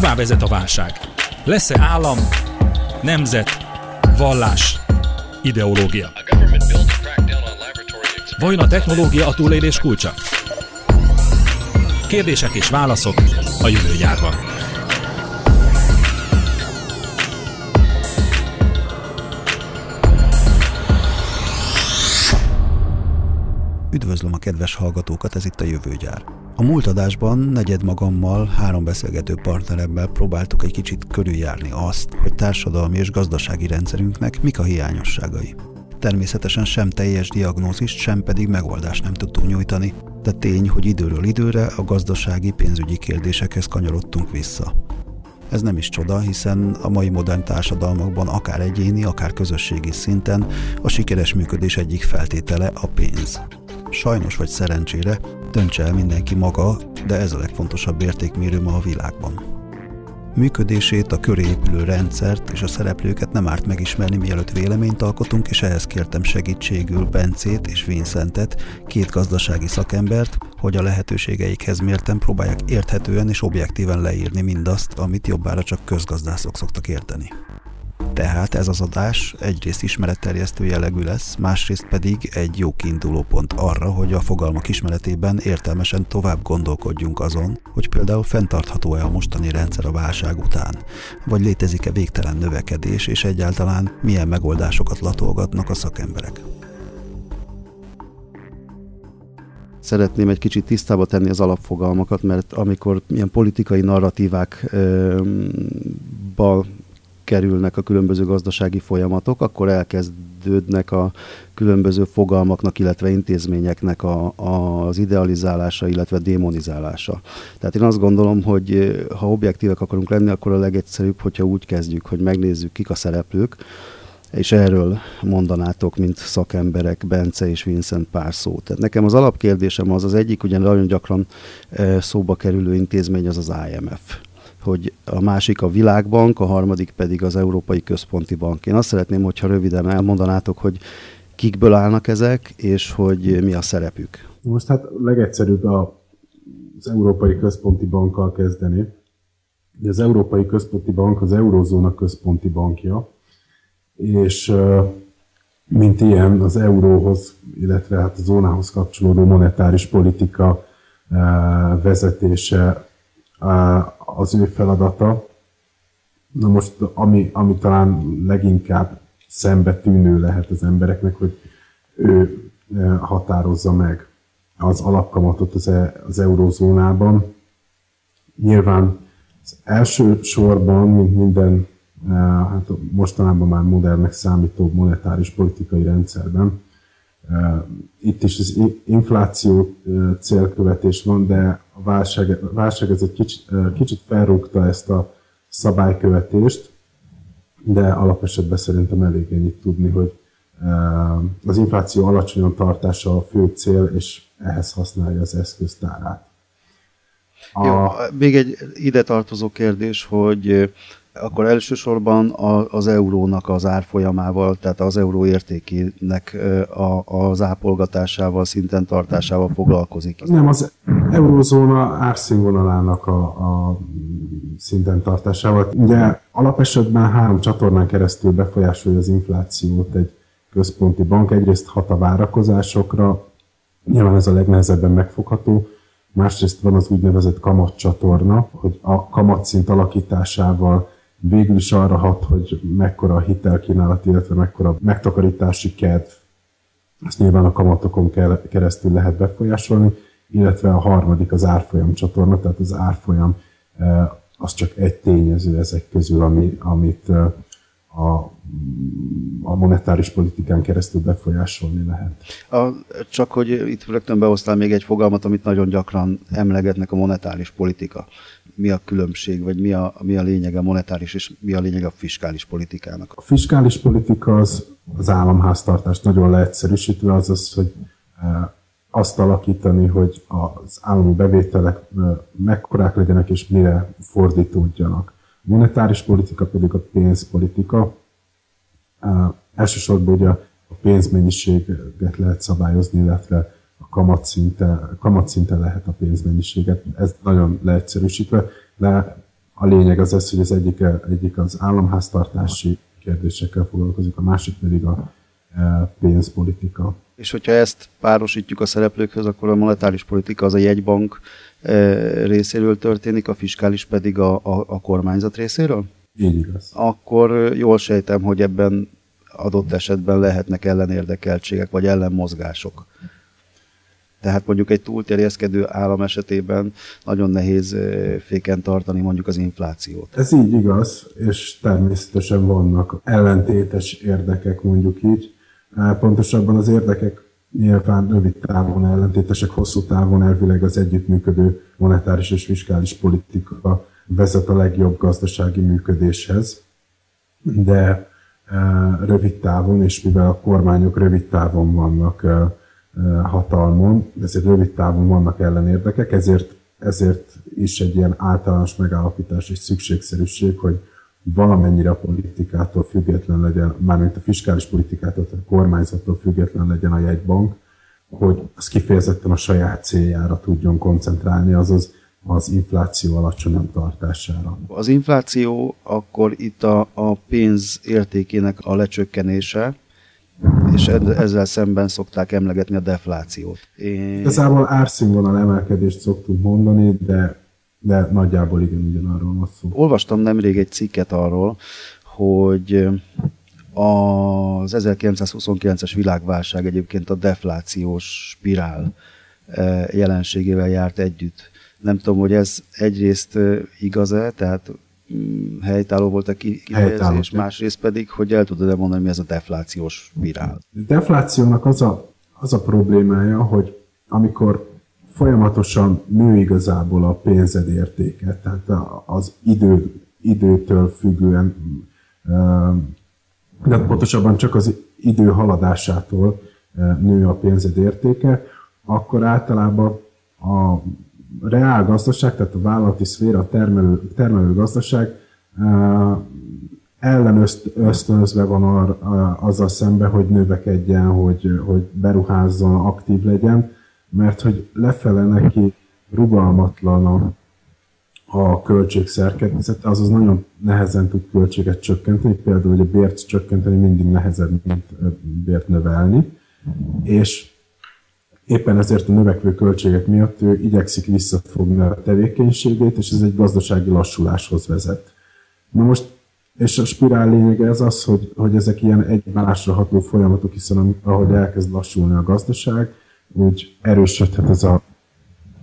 Hová vezet a válság? Lesz-e állam, nemzet, vallás, ideológia? Vajon a technológia a túlélés kulcsa? Kérdések és válaszok a jövőgyárban. Üdvözlöm a kedves hallgatókat, ez itt a Jövőgyár. A múlt adásban negyed magammal, három beszélgető partneremmel próbáltuk egy kicsit körüljárni azt, hogy társadalmi és gazdasági rendszerünknek mik a hiányosságai. Természetesen sem teljes diagnózist, sem pedig megoldást nem tudtunk nyújtani, de tény, hogy időről időre a gazdasági pénzügyi kérdésekhez kanyarodtunk vissza. Ez nem is csoda, hiszen a mai modern társadalmakban akár egyéni, akár közösségi szinten a sikeres működés egyik feltétele a pénz. Sajnos vagy szerencsére döntse el mindenki maga, de ez a legfontosabb értékmérő ma a világban. Működését, a köré épülő rendszert és a szereplőket nem árt megismerni, mielőtt véleményt alkotunk, és ehhez kértem segítségül Bencét és Vincentet, két gazdasági szakembert, hogy a lehetőségeikhez mérten próbálják érthetően és objektíven leírni mindazt, amit jobbára csak közgazdászok szoktak érteni. Tehát ez az adás egyrészt ismeretterjesztő jellegű lesz, másrészt pedig egy jó kiinduló pont arra, hogy a fogalmak ismeretében értelmesen tovább gondolkodjunk azon, hogy például fenntartható-e a mostani rendszer a válság után, vagy létezik-e végtelen növekedés, és egyáltalán milyen megoldásokat latolgatnak a szakemberek. Szeretném egy kicsit tisztába tenni az alapfogalmakat, mert amikor ilyen politikai narratívákba kerülnek a különböző gazdasági folyamatok, akkor elkezdődnek a különböző fogalmaknak, illetve intézményeknek a, a, az idealizálása, illetve démonizálása. Tehát én azt gondolom, hogy ha objektívek akarunk lenni, akkor a legegyszerűbb, hogyha úgy kezdjük, hogy megnézzük, kik a szereplők, és erről mondanátok, mint szakemberek, Bence és Vincent pár szót. Tehát nekem az alapkérdésem az, az egyik ugyan nagyon gyakran szóba kerülő intézmény az az IMF hogy a másik a Világbank, a harmadik pedig az Európai Központi Bank. Én azt szeretném, hogyha röviden elmondanátok, hogy kikből állnak ezek, és hogy mi a szerepük. Most hát legegyszerűbb a, az Európai Központi Bankkal kezdeni. Az Európai Központi Bank az Eurózóna központi bankja, és mint ilyen az euróhoz, illetve hát a zónához kapcsolódó monetáris politika vezetése az ő feladata. Na most, ami, ami talán leginkább szembe tűnő lehet az embereknek, hogy ő határozza meg az alapkamatot az, e, az eurózónában. Nyilván az első sorban, mint minden e, hát mostanában már modernnek számító monetáris politikai rendszerben, itt is az infláció célkövetés van, de a válság, a válság ez egy kicsit, kicsit felrúgta ezt a szabálykövetést, de alapesetben szerintem elég ennyit tudni, hogy az infláció alacsonyan tartása a fő cél, és ehhez használja az eszköztárát. A... Jó, még egy ide tartozó kérdés, hogy akkor elsősorban az eurónak az árfolyamával, tehát az euró értékének az ápolgatásával, szinten tartásával foglalkozik. Nem, az eurózóna árszínvonalának a, a szinten tartásával. Ugye alapesetben három csatornán keresztül befolyásolja az inflációt egy központi bank. Egyrészt hat a várakozásokra, nyilván ez a legnehezebben megfogható, másrészt van az úgynevezett kamatcsatorna, hogy a kamatszint alakításával végül is arra hat, hogy mekkora a hitelkínálat, illetve mekkora megtakarítási kedv. Ezt nyilván a kamatokon keresztül lehet befolyásolni, illetve a harmadik az árfolyam csatorna, tehát az árfolyam eh, az csak egy tényező ezek közül, ami, amit eh, a, a monetáris politikán keresztül befolyásolni lehet. A, csak hogy itt rögtön behoztál még egy fogalmat, amit nagyon gyakran emlegetnek a monetáris politika mi a különbség, vagy mi a, mi a lényeg a monetáris, és mi a lényeg a fiskális politikának? A fiskális politika az, az államháztartást nagyon leegyszerűsítve, az az, hogy e, azt alakítani, hogy az állami bevételek e, mekkorák legyenek, és mire fordítódjanak. A monetáris politika pedig a pénzpolitika. Elsősorban ugye a pénzmennyiséget lehet szabályozni, illetve kamatszinte, kamatszinte lehet a pénzmennyiséget. Ez nagyon leegyszerűsítve, de a lényeg az ez, hogy az egyik, egyik az államháztartási kérdésekkel foglalkozik, a másik pedig a pénzpolitika. És hogyha ezt párosítjuk a szereplőkhöz, akkor a monetáris politika az a jegybank részéről történik, a fiskális pedig a, a, a kormányzat részéről? Így igaz. Akkor jól sejtem, hogy ebben adott esetben lehetnek ellenérdekeltségek, vagy ellenmozgások. Tehát mondjuk egy túlterjeszkedő állam esetében nagyon nehéz féken tartani mondjuk az inflációt. Ez így igaz, és természetesen vannak ellentétes érdekek mondjuk így. Pontosabban az érdekek nyilván rövid távon ellentétesek, hosszú távon elvileg az együttműködő monetáris és fiskális politika vezet a legjobb gazdasági működéshez, de rövid távon, és mivel a kormányok rövid távon vannak hatalmon, ezért rövid távon vannak ellenérdekek, ezért, ezért is egy ilyen általános megállapítás és szükségszerűség, hogy valamennyire a politikától független legyen, mármint a fiskális politikától, tehát a kormányzattól független legyen a jegybank, hogy az kifejezetten a saját céljára tudjon koncentrálni, azaz az infláció alacsonyabb tartására. Az infláció akkor itt a, a pénz értékének a lecsökkenése, és ezzel szemben szokták emlegetni a deflációt. Én... Igazából árszínvonal emelkedést szoktunk mondani, de, de nagyjából igen ugyanarról van szó. Olvastam nemrég egy cikket arról, hogy az 1929-es világválság egyébként a deflációs spirál jelenségével járt együtt. Nem tudom, hogy ez egyrészt igaz-e, tehát Mm, helytálló volt a kifejezés, másrészt pedig, hogy el tudod-e mondani, mi ez a deflációs virál? A deflációnak az a, az a problémája, hogy amikor folyamatosan nő igazából a pénzed értéke, tehát az idő, időtől függően, de pontosabban csak az idő haladásától nő a pénzed értéke, akkor általában a reál gazdaság, tehát a vállalati szféra, a termelő, termelő gazdaság ellen ösztönözve van ar, azzal szembe, hogy növekedjen, hogy, hogy beruházzon, aktív legyen, mert hogy lefele neki rugalmatlan a, a költségszerkezete, azaz nagyon nehezen tud költséget csökkenteni, például hogy a bért csökkenteni mindig nehezebb, mint bért növelni, és éppen ezért a növekvő költségek miatt ő igyekszik visszafogni a tevékenységét, és ez egy gazdasági lassuláshoz vezet. Na most, és a spirál lényege ez az, hogy, hogy ezek ilyen egymásra ható folyamatok, hiszen ahogy elkezd lassulni a gazdaság, úgy erősödhet ez a,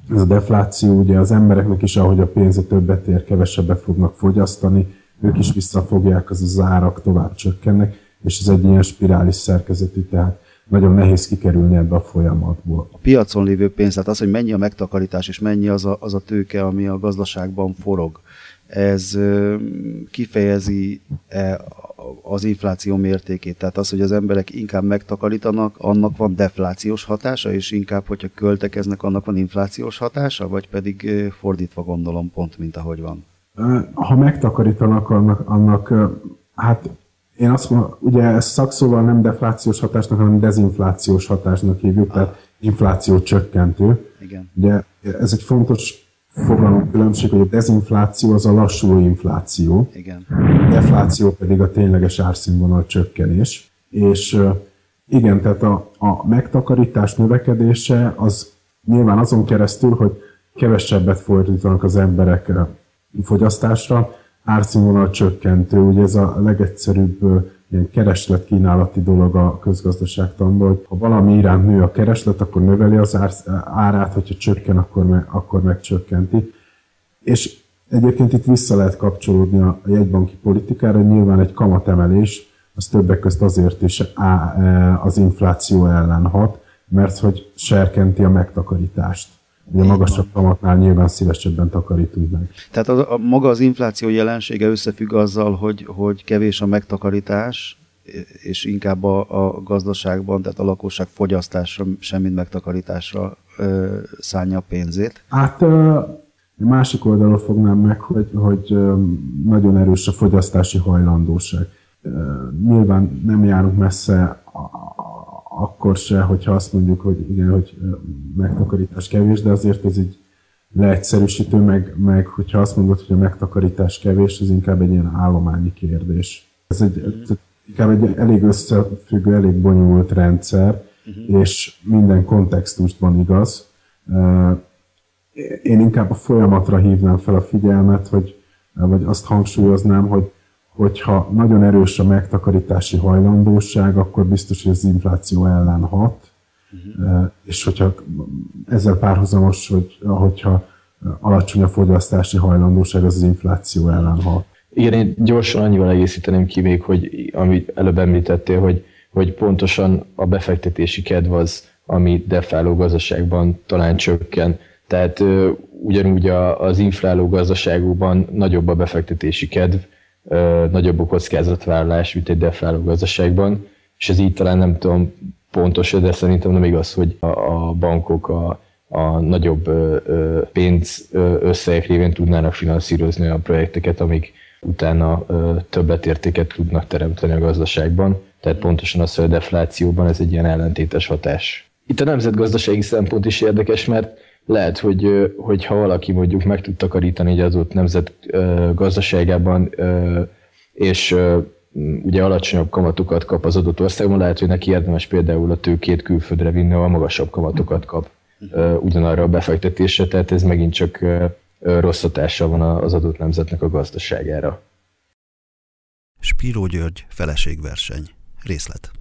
ez a defláció, ugye az embereknek is, ahogy a pénze többet ér, kevesebbet fognak fogyasztani, ők is visszafogják, az az árak tovább csökkennek, és ez egy ilyen spirális szerkezetű, tehát nagyon nehéz kikerülni ebbe a folyamatból. A piacon lévő pénz, tehát az, hogy mennyi a megtakarítás és mennyi az a, az a tőke, ami a gazdaságban forog, ez kifejezi -e az infláció mértékét. Tehát az, hogy az emberek inkább megtakarítanak, annak van deflációs hatása, és inkább, hogyha költekeznek, annak van inflációs hatása, vagy pedig fordítva gondolom pont, mint ahogy van? Ha megtakarítanak, annak, annak hát én azt mondom, ugye ezt szakszóval nem deflációs hatásnak, hanem dezinflációs hatásnak hívjuk, ah. tehát infláció csökkentő. Igen. Ugye ez egy fontos fogalom különbség, hogy a dezinfláció az a lassuló infláció, Igen. a defláció pedig a tényleges árszínvonal csökkenés. És igen, tehát a, a megtakarítás növekedése az nyilván azon keresztül, hogy kevesebbet fordítanak az emberek fogyasztásra, árszínvonal csökkentő, ugye ez a legegyszerűbb ilyen kereslet-kínálati dolog a közgazdaságtanban, hogy ha valami iránt nő a kereslet, akkor növeli az ár, árát, hogyha csökken, akkor, me, akkor megcsökkenti. És egyébként itt vissza lehet kapcsolódni a jegybanki politikára, hogy nyilván egy kamatemelés, az többek között azért is e, az infláció ellen hat, mert hogy serkenti a megtakarítást. Ugye magasabb kamatnál nyilván szívesebben takarítunk meg. Tehát a, a, maga az infláció jelensége összefügg azzal, hogy, hogy kevés a megtakarítás, és inkább a, a gazdaságban, tehát a lakosság fogyasztásra, semmint megtakarításra ö, szánja a pénzét. Hát ö, másik oldalról fognám meg, hogy, hogy ö, nagyon erős a fogyasztási hajlandóság. Ö, nyilván nem járunk messze akkor se, hogyha azt mondjuk, hogy igen, hogy megtakarítás kevés, de azért ez így leegyszerűsítő, meg, meg hogyha azt mondod, hogy a megtakarítás kevés, az inkább egy ilyen állományi kérdés. Ez egy, inkább egy elég összefüggő, elég bonyolult rendszer, uh-huh. és minden kontextusban igaz. Én inkább a folyamatra hívnám fel a figyelmet, hogy, vagy azt hangsúlyoznám, hogy hogyha nagyon erős a megtakarítási hajlandóság, akkor biztos, hogy az infláció ellen hat, uh-huh. és hogyha ezzel párhuzamos, hogy, hogyha alacsony a fogyasztási hajlandóság, az az infláció ellen hat. Igen, én gyorsan annyival egészíteném ki még, hogy amit előbb említettél, hogy, hogy pontosan a befektetési kedv az, ami defáló gazdaságban talán csökken. Tehát ugyanúgy az infláló gazdaságokban nagyobb a befektetési kedv, nagyobb a kockázatvállalás, mint egy defáló gazdaságban, és ez így talán nem tudom pontos, de szerintem nem igaz, hogy a, a bankok a, a nagyobb pénz összegek révén tudnának finanszírozni a projekteket, amik utána többletértéket tudnak teremteni a gazdaságban. Tehát pontosan az, hogy a deflációban ez egy ilyen ellentétes hatás. Itt a nemzetgazdasági szempont is érdekes, mert lehet, hogy, ha valaki mondjuk meg tud takarítani egy adott nemzet gazdaságában, és ugye alacsonyabb kamatokat kap az adott országban, lehet, hogy neki érdemes például a tőkét külföldre vinni, ahol magasabb kamatokat kap ugyanarra a befektetésre, tehát ez megint csak rossz hatása van az adott nemzetnek a gazdaságára. Spíró György, feleségverseny. Részlet.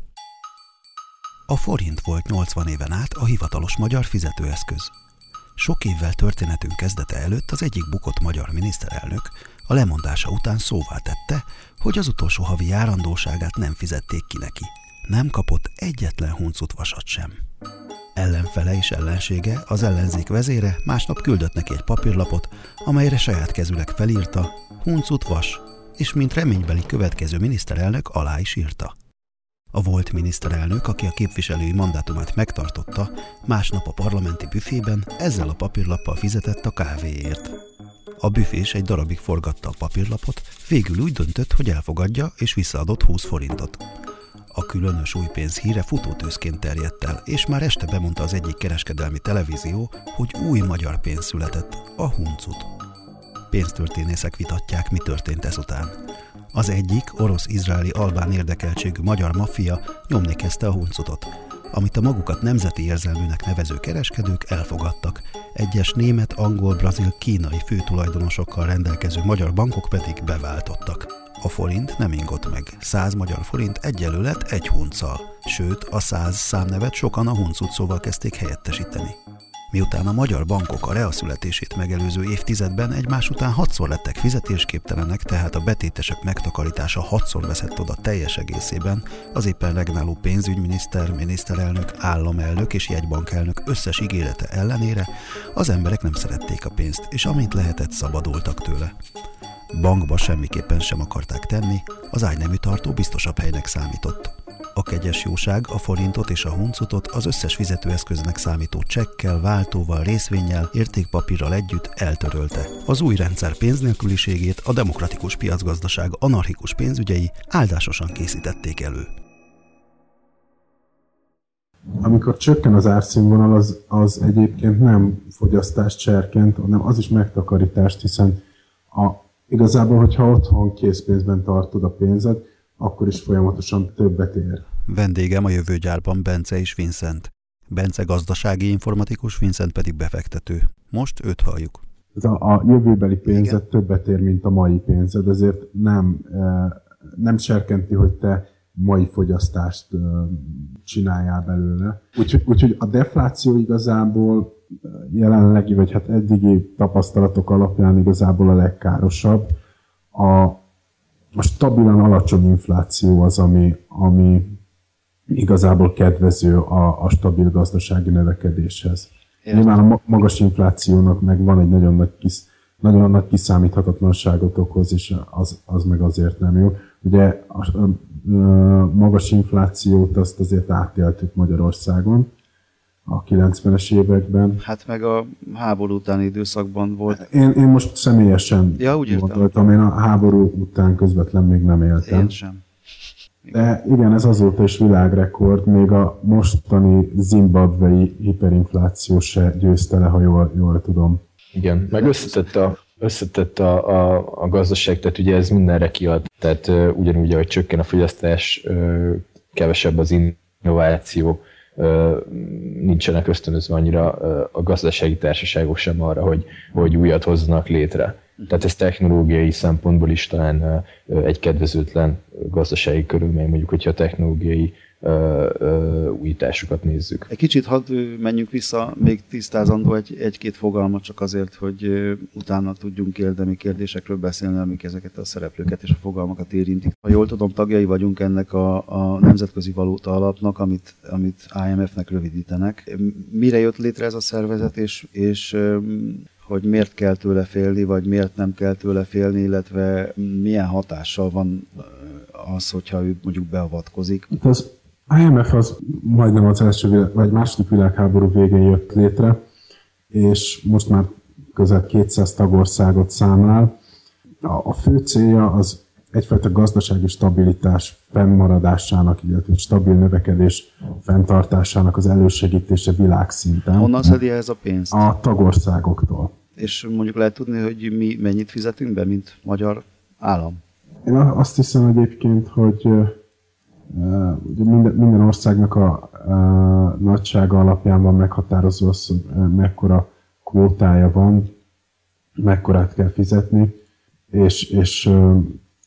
A forint volt 80 éven át a hivatalos magyar fizetőeszköz. Sok évvel történetünk kezdete előtt az egyik bukott magyar miniszterelnök a lemondása után szóvá tette, hogy az utolsó havi járandóságát nem fizették ki neki. Nem kapott egyetlen huncut vasat sem. Ellenfele és ellensége, az ellenzék vezére másnap küldött neki egy papírlapot, amelyre saját kezüleg felírta huncut vas, és mint reménybeli következő miniszterelnök alá is írta. A volt miniszterelnök, aki a képviselői mandátumát megtartotta, másnap a parlamenti büfében ezzel a papírlappal fizetett a kávéért. A büfés egy darabig forgatta a papírlapot, végül úgy döntött, hogy elfogadja, és visszaadott 20 forintot. A különös új pénz híre futótőzként terjedt el, és már este bemondta az egyik kereskedelmi televízió, hogy új magyar pénz született, a huncut. Pénztörténészek vitatják, mi történt ezután. Az egyik, orosz-izraeli albán érdekeltségű magyar maffia nyomni kezdte a huncutot, amit a magukat nemzeti érzelműnek nevező kereskedők elfogadtak, egyes német, angol, brazil, kínai főtulajdonosokkal rendelkező magyar bankok pedig beváltottak. A forint nem ingott meg. 100 magyar forint egyelő lett egy hunccal, sőt a 100 számnevet sokan a huncut szóval kezdték helyettesíteni. Miután a magyar bankok a rea születését megelőző évtizedben egymás után hatszor lettek fizetésképtelenek, tehát a betétesek megtakarítása hatszor veszett oda teljes egészében, az éppen regnáló pénzügyminiszter, miniszterelnök, államelnök és jegybankelnök összes ígérete ellenére az emberek nem szerették a pénzt, és amint lehetett szabadultak tőle. Bankba semmiképpen sem akarták tenni, az ágynemű tartó biztosabb helynek számított. A kegyes jóság a forintot és a huncutot az összes fizetőeszköznek számító csekkel, váltóval, részvényel, értékpapírral együtt eltörölte. Az új rendszer pénznélküliségét a demokratikus piacgazdaság anarchikus pénzügyei áldásosan készítették elő. Amikor csökken az árszínvonal, az, az egyébként nem fogyasztást serkent, hanem az is megtakarítást, hiszen a, igazából, hogyha otthon készpénzben tartod a pénzed, akkor is folyamatosan többet ér. Vendégem a jövőgyárban Bence és Vincent. Bence gazdasági informatikus, Vincent pedig befektető. Most őt halljuk. Ez a, a jövőbeli pénzed Igen. többet ér, mint a mai pénzed, ezért nem, nem serkenti, hogy te mai fogyasztást csináljál belőle. Úgyhogy úgy, a defláció igazából jelenlegi, vagy hát eddigi tapasztalatok alapján igazából a legkárosabb. A, a stabilan alacsony infláció az, ami, ami igazából kedvező a, a stabil gazdasági növekedéshez. Értem. Nyilván a magas inflációnak meg van egy nagyon nagy, kis, nagyon nagy kiszámíthatatlanságot okoz, és az, az meg azért nem jó. Ugye a, a, a magas inflációt azt azért átéltük Magyarországon, a 90-es években. Hát meg a háború utáni időszakban volt. Én, én most személyesen ja, úgy voltam, én a háború után közvetlen még nem éltem. Én sem. De igen, ez azóta is világrekord, még a mostani zimbabvei hiperinfláció se győzte le, ha jól, jól tudom. Igen, meg összetett a, összetett a, a, a gazdaság, tehát ugye ez mindenre kiad, tehát uh, ugyanúgy, ahogy csökken a fogyasztás, uh, kevesebb az innováció, nincsenek ösztönözve annyira a gazdasági társaságok sem arra, hogy, hogy újat hozzanak létre. Tehát ez technológiai szempontból is talán egy kedvezőtlen gazdasági körülmény, mondjuk, hogyha a technológiai újításokat nézzük. Egy kicsit hadd menjünk vissza, még tisztázandó egy, egy-két fogalmat csak azért, hogy utána tudjunk érdemi kérdésekről beszélni, amik ezeket a szereplőket és a fogalmakat érintik. Ha jól tudom, tagjai vagyunk ennek a, a Nemzetközi Valóta Alapnak, amit, amit IMF-nek rövidítenek. Mire jött létre ez a szervezet, és, és hogy miért kell tőle félni, vagy miért nem kell tőle félni, illetve milyen hatással van az, hogyha ő mondjuk beavatkozik. Itt az IMF az majdnem az első vagy második világháború végén jött létre, és most már közel 200 tagországot számlál. A, a fő célja az egyfajta gazdasági stabilitás fennmaradásának, illetve stabil növekedés fenntartásának az elősegítése világszinten. Honnan szedi ez a pénzt? A tagországoktól. És mondjuk lehet tudni, hogy mi mennyit fizetünk be, mint magyar állam? Én azt hiszem egyébként, hogy ugye minden, minden országnak a, a nagysága alapján van meghatározva az, hogy mekkora kvótája van, mekkorát kell fizetni, és, és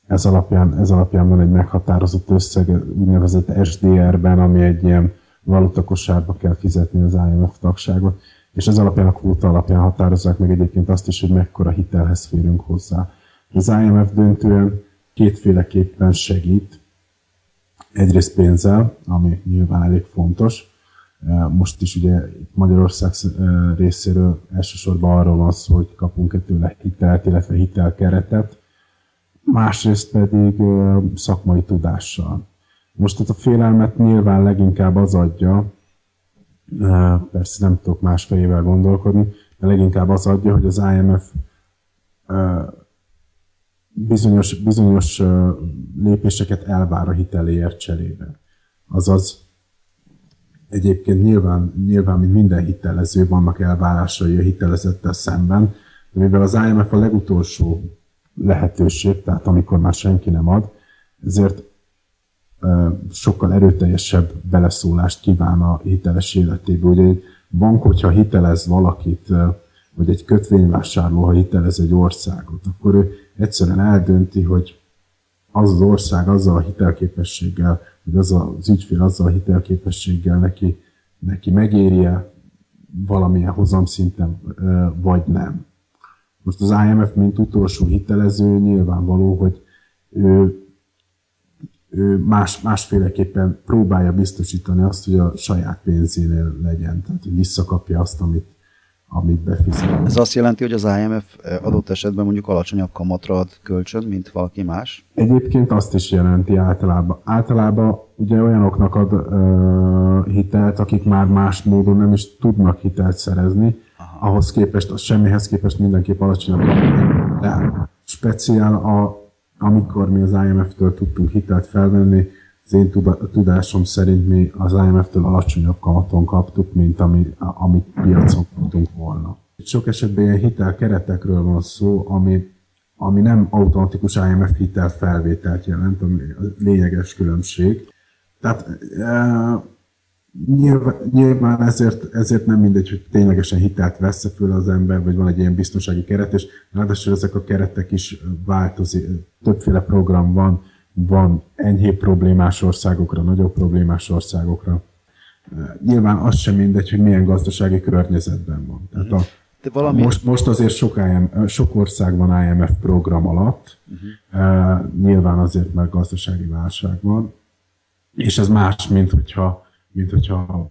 ez alapján, ez alapján van egy meghatározott összeg, úgynevezett SDR-ben, ami egy ilyen valutakosárba kell fizetni az IMF tagságot, és ez alapján a kvóta alapján határozzák meg egyébként azt is, hogy mekkora hitelhez férünk hozzá. Az IMF döntően kétféleképpen segít, egyrészt pénzzel, ami nyilván elég fontos, most is ugye Magyarország részéről elsősorban arról van szó, hogy kapunk egy tőle hitelt, illetve hitelkeretet, másrészt pedig szakmai tudással. Most tehát a félelmet nyilván leginkább az adja, persze nem tudok más fejével gondolkodni, de leginkább az adja, hogy az IMF bizonyos, bizonyos lépéseket elvár a hiteléért cserébe. Azaz, egyébként nyilván, nyilván, mint minden hitelező, vannak elvárásai a hitelezettel szemben, de mivel az IMF a legutolsó lehetőség, tehát amikor már senki nem ad, ezért sokkal erőteljesebb beleszólást kíván a hiteles életébe. Ugye egy bank, hogyha hitelez valakit, vagy egy kötvényvásárló, ha hitelez egy országot, akkor ő egyszerűen eldönti, hogy az az ország azzal a hitelképességgel, vagy az az ügyfél azzal a hitelképességgel neki, neki megérje valamilyen hozamszinten, vagy nem. Most az IMF, mint utolsó hitelező, nyilvánvaló, hogy ő, ő más, másféleképpen próbálja biztosítani azt, hogy a saját pénzénél legyen, tehát hogy visszakapja azt, amit, amit befizet. Ez azt jelenti, hogy az IMF adott esetben mondjuk alacsonyabb kamatra ad kölcsön, mint valaki más? Egyébként azt is jelenti általában. Általában ugye olyanoknak ad uh, hitelt, akik már más módon nem is tudnak hitelt szerezni, Aha. ahhoz képest, az semmihez képest mindenképp alacsonyabb. De speciál, a, amikor mi az IMF-től tudtunk hitelt felvenni, az én tudásom szerint mi az IMF-től alacsonyabb kamaton kaptuk, mint ami, amit piacon kaptunk volna. Sok esetben ilyen hitelkeretekről van szó, ami, ami nem automatikus IMF hitel felvételt jelent, ami a lényeges különbség. Tehát e, nyilván, nyilván ezért, ezért nem mindegy, hogy ténylegesen hitelt vesz föl az ember, vagy van egy ilyen biztonsági keret, és ráadásul ezek a keretek is változik, többféle program van, van enyhébb problémás országokra, nagyobb problémás országokra. Nyilván az sem mindegy, hogy milyen gazdasági környezetben van. Tehát a, de valami... most, most azért sok, IM, sok ország van IMF program alatt, uh-huh. nyilván azért, mert gazdasági válság van, és ez más, mint hogyha, mint hogyha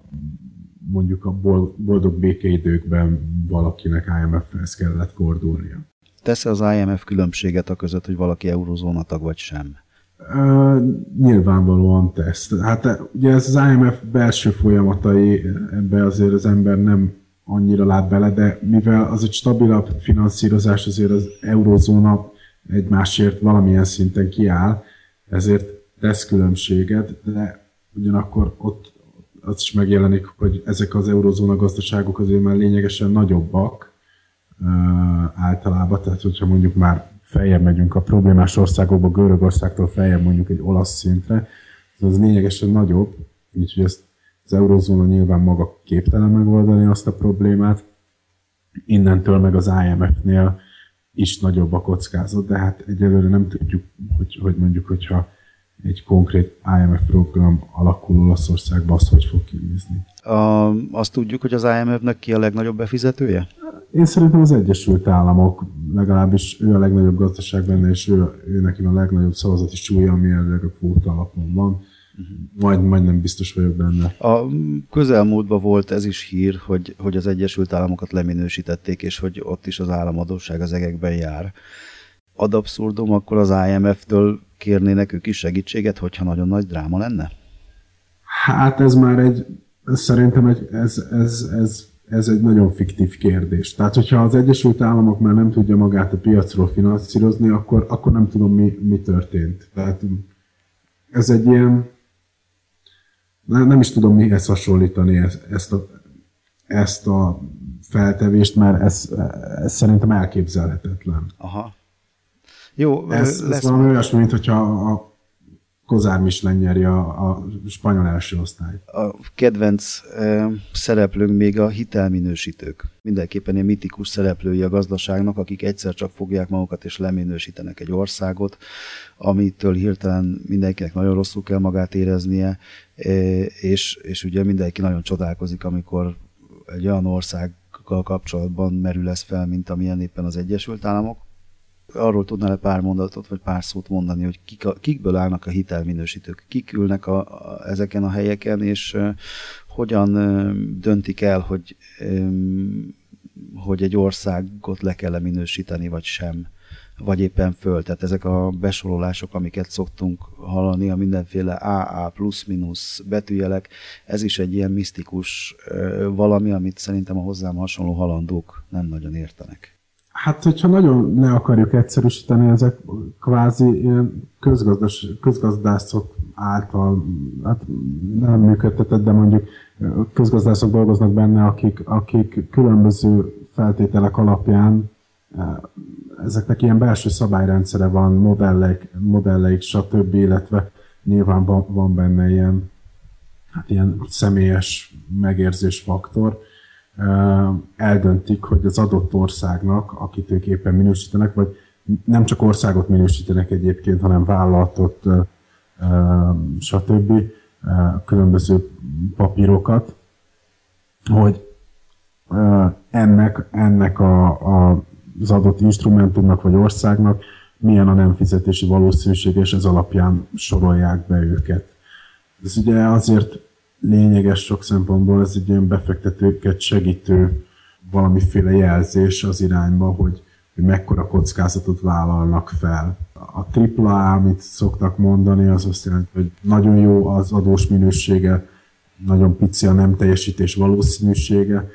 mondjuk a boldog békeidőkben valakinek IMF-hez kellett fordulnia. Tesz az IMF különbséget a között, hogy valaki eurozónatag vagy sem? Uh, nyilvánvalóan tesz. Hát ugye ez az IMF belső folyamatai, ebbe azért az ember nem annyira lát bele, de mivel az egy stabilabb finanszírozás, azért az eurozóna egymásért valamilyen szinten kiáll, ezért tesz különbséget, de ugyanakkor ott az is megjelenik, hogy ezek az eurozóna gazdaságok azért már lényegesen nagyobbak, általában, tehát hogyha mondjuk már feljebb megyünk a problémás országokba, Görögországtól feljebb mondjuk egy olasz szintre, az lényegesen nagyobb, így hogy ezt az eurozóna nyilván maga képtelen megoldani azt a problémát, innentől meg az IMF-nél is nagyobb a kockázat, de hát egyelőre nem tudjuk, hogy, hogy mondjuk, hogyha egy konkrét IMF program alakul Olaszországban, az hogy fog kinézni. A, azt tudjuk, hogy az IMF-nek ki a legnagyobb befizetője? Én szerintem az Egyesült Államok, legalábbis ő a legnagyobb gazdaság benne, és ő, ő neki a legnagyobb szavazati súlya, ami elvileg a kvóta alapon van. Majd, majd nem biztos vagyok benne. A közelmúltban volt ez is hír, hogy, hogy az Egyesült Államokat leminősítették, és hogy ott is az államadóság az egekben jár. Ad abszurdum, akkor az IMF-től kérnének ők is segítséget, hogyha nagyon nagy dráma lenne? Hát ez már egy, szerintem egy, ez, ez, ez, ez egy nagyon fiktív kérdés. Tehát, hogyha az Egyesült Államok már nem tudja magát a piacról finanszírozni, akkor, akkor nem tudom, mi, mi történt. Tehát ez egy ilyen, nem is tudom mihez hasonlítani ezt, a, ezt a feltevést, mert ez, ez szerintem elképzelhetetlen. Aha. Jó, ez, lesz ez valami olyasmi, mint hogyha a Kozár Michelin nyeri a, a spanyol első osztályt. A kedvenc e, szereplőnk még a hitelminősítők. Mindenképpen egy mitikus szereplői a gazdaságnak, akik egyszer csak fogják magukat és leminősítenek egy országot, amitől hirtelen mindenkinek nagyon rosszul kell magát éreznie, e, és, és ugye mindenki nagyon csodálkozik, amikor egy olyan országgal kapcsolatban merül ez fel, mint amilyen éppen az Egyesült Államok arról tudnál-e pár mondatot, vagy pár szót mondani, hogy kik a, kikből állnak a hitelminősítők, kik ülnek a, a, ezeken a helyeken, és uh, hogyan uh, döntik el, hogy, um, hogy egy országot le kell -e minősíteni, vagy sem, vagy éppen föl. Tehát ezek a besorolások, amiket szoktunk hallani, a mindenféle AA, plusz-minusz betűjelek, ez is egy ilyen misztikus uh, valami, amit szerintem a hozzám hasonló halandók nem nagyon értenek. Hát, hogyha nagyon le akarjuk egyszerűsíteni, ezek kvázi ilyen közgazdas, közgazdászok által, hát nem működtetett, de mondjuk közgazdászok dolgoznak benne, akik, akik különböző feltételek alapján ezeknek ilyen belső szabályrendszere van, modellek, modelleik, stb., illetve nyilván van benne ilyen, hát ilyen személyes megérzés faktor eldöntik, hogy az adott országnak, akit ők éppen minősítenek, vagy nem csak országot minősítenek egyébként, hanem vállalatot, stb. különböző papírokat, hogy ennek, ennek a, a, az adott instrumentumnak vagy országnak milyen a nem fizetési valószínűség, és ez alapján sorolják be őket. Ez ugye azért lényeges sok szempontból, ez egy ilyen befektetőket segítő valamiféle jelzés az irányba, hogy, hogy mekkora kockázatot vállalnak fel. A AAA, amit szoktak mondani, az azt jelenti, hogy nagyon jó az adós minősége, nagyon pici a nem teljesítés valószínűsége,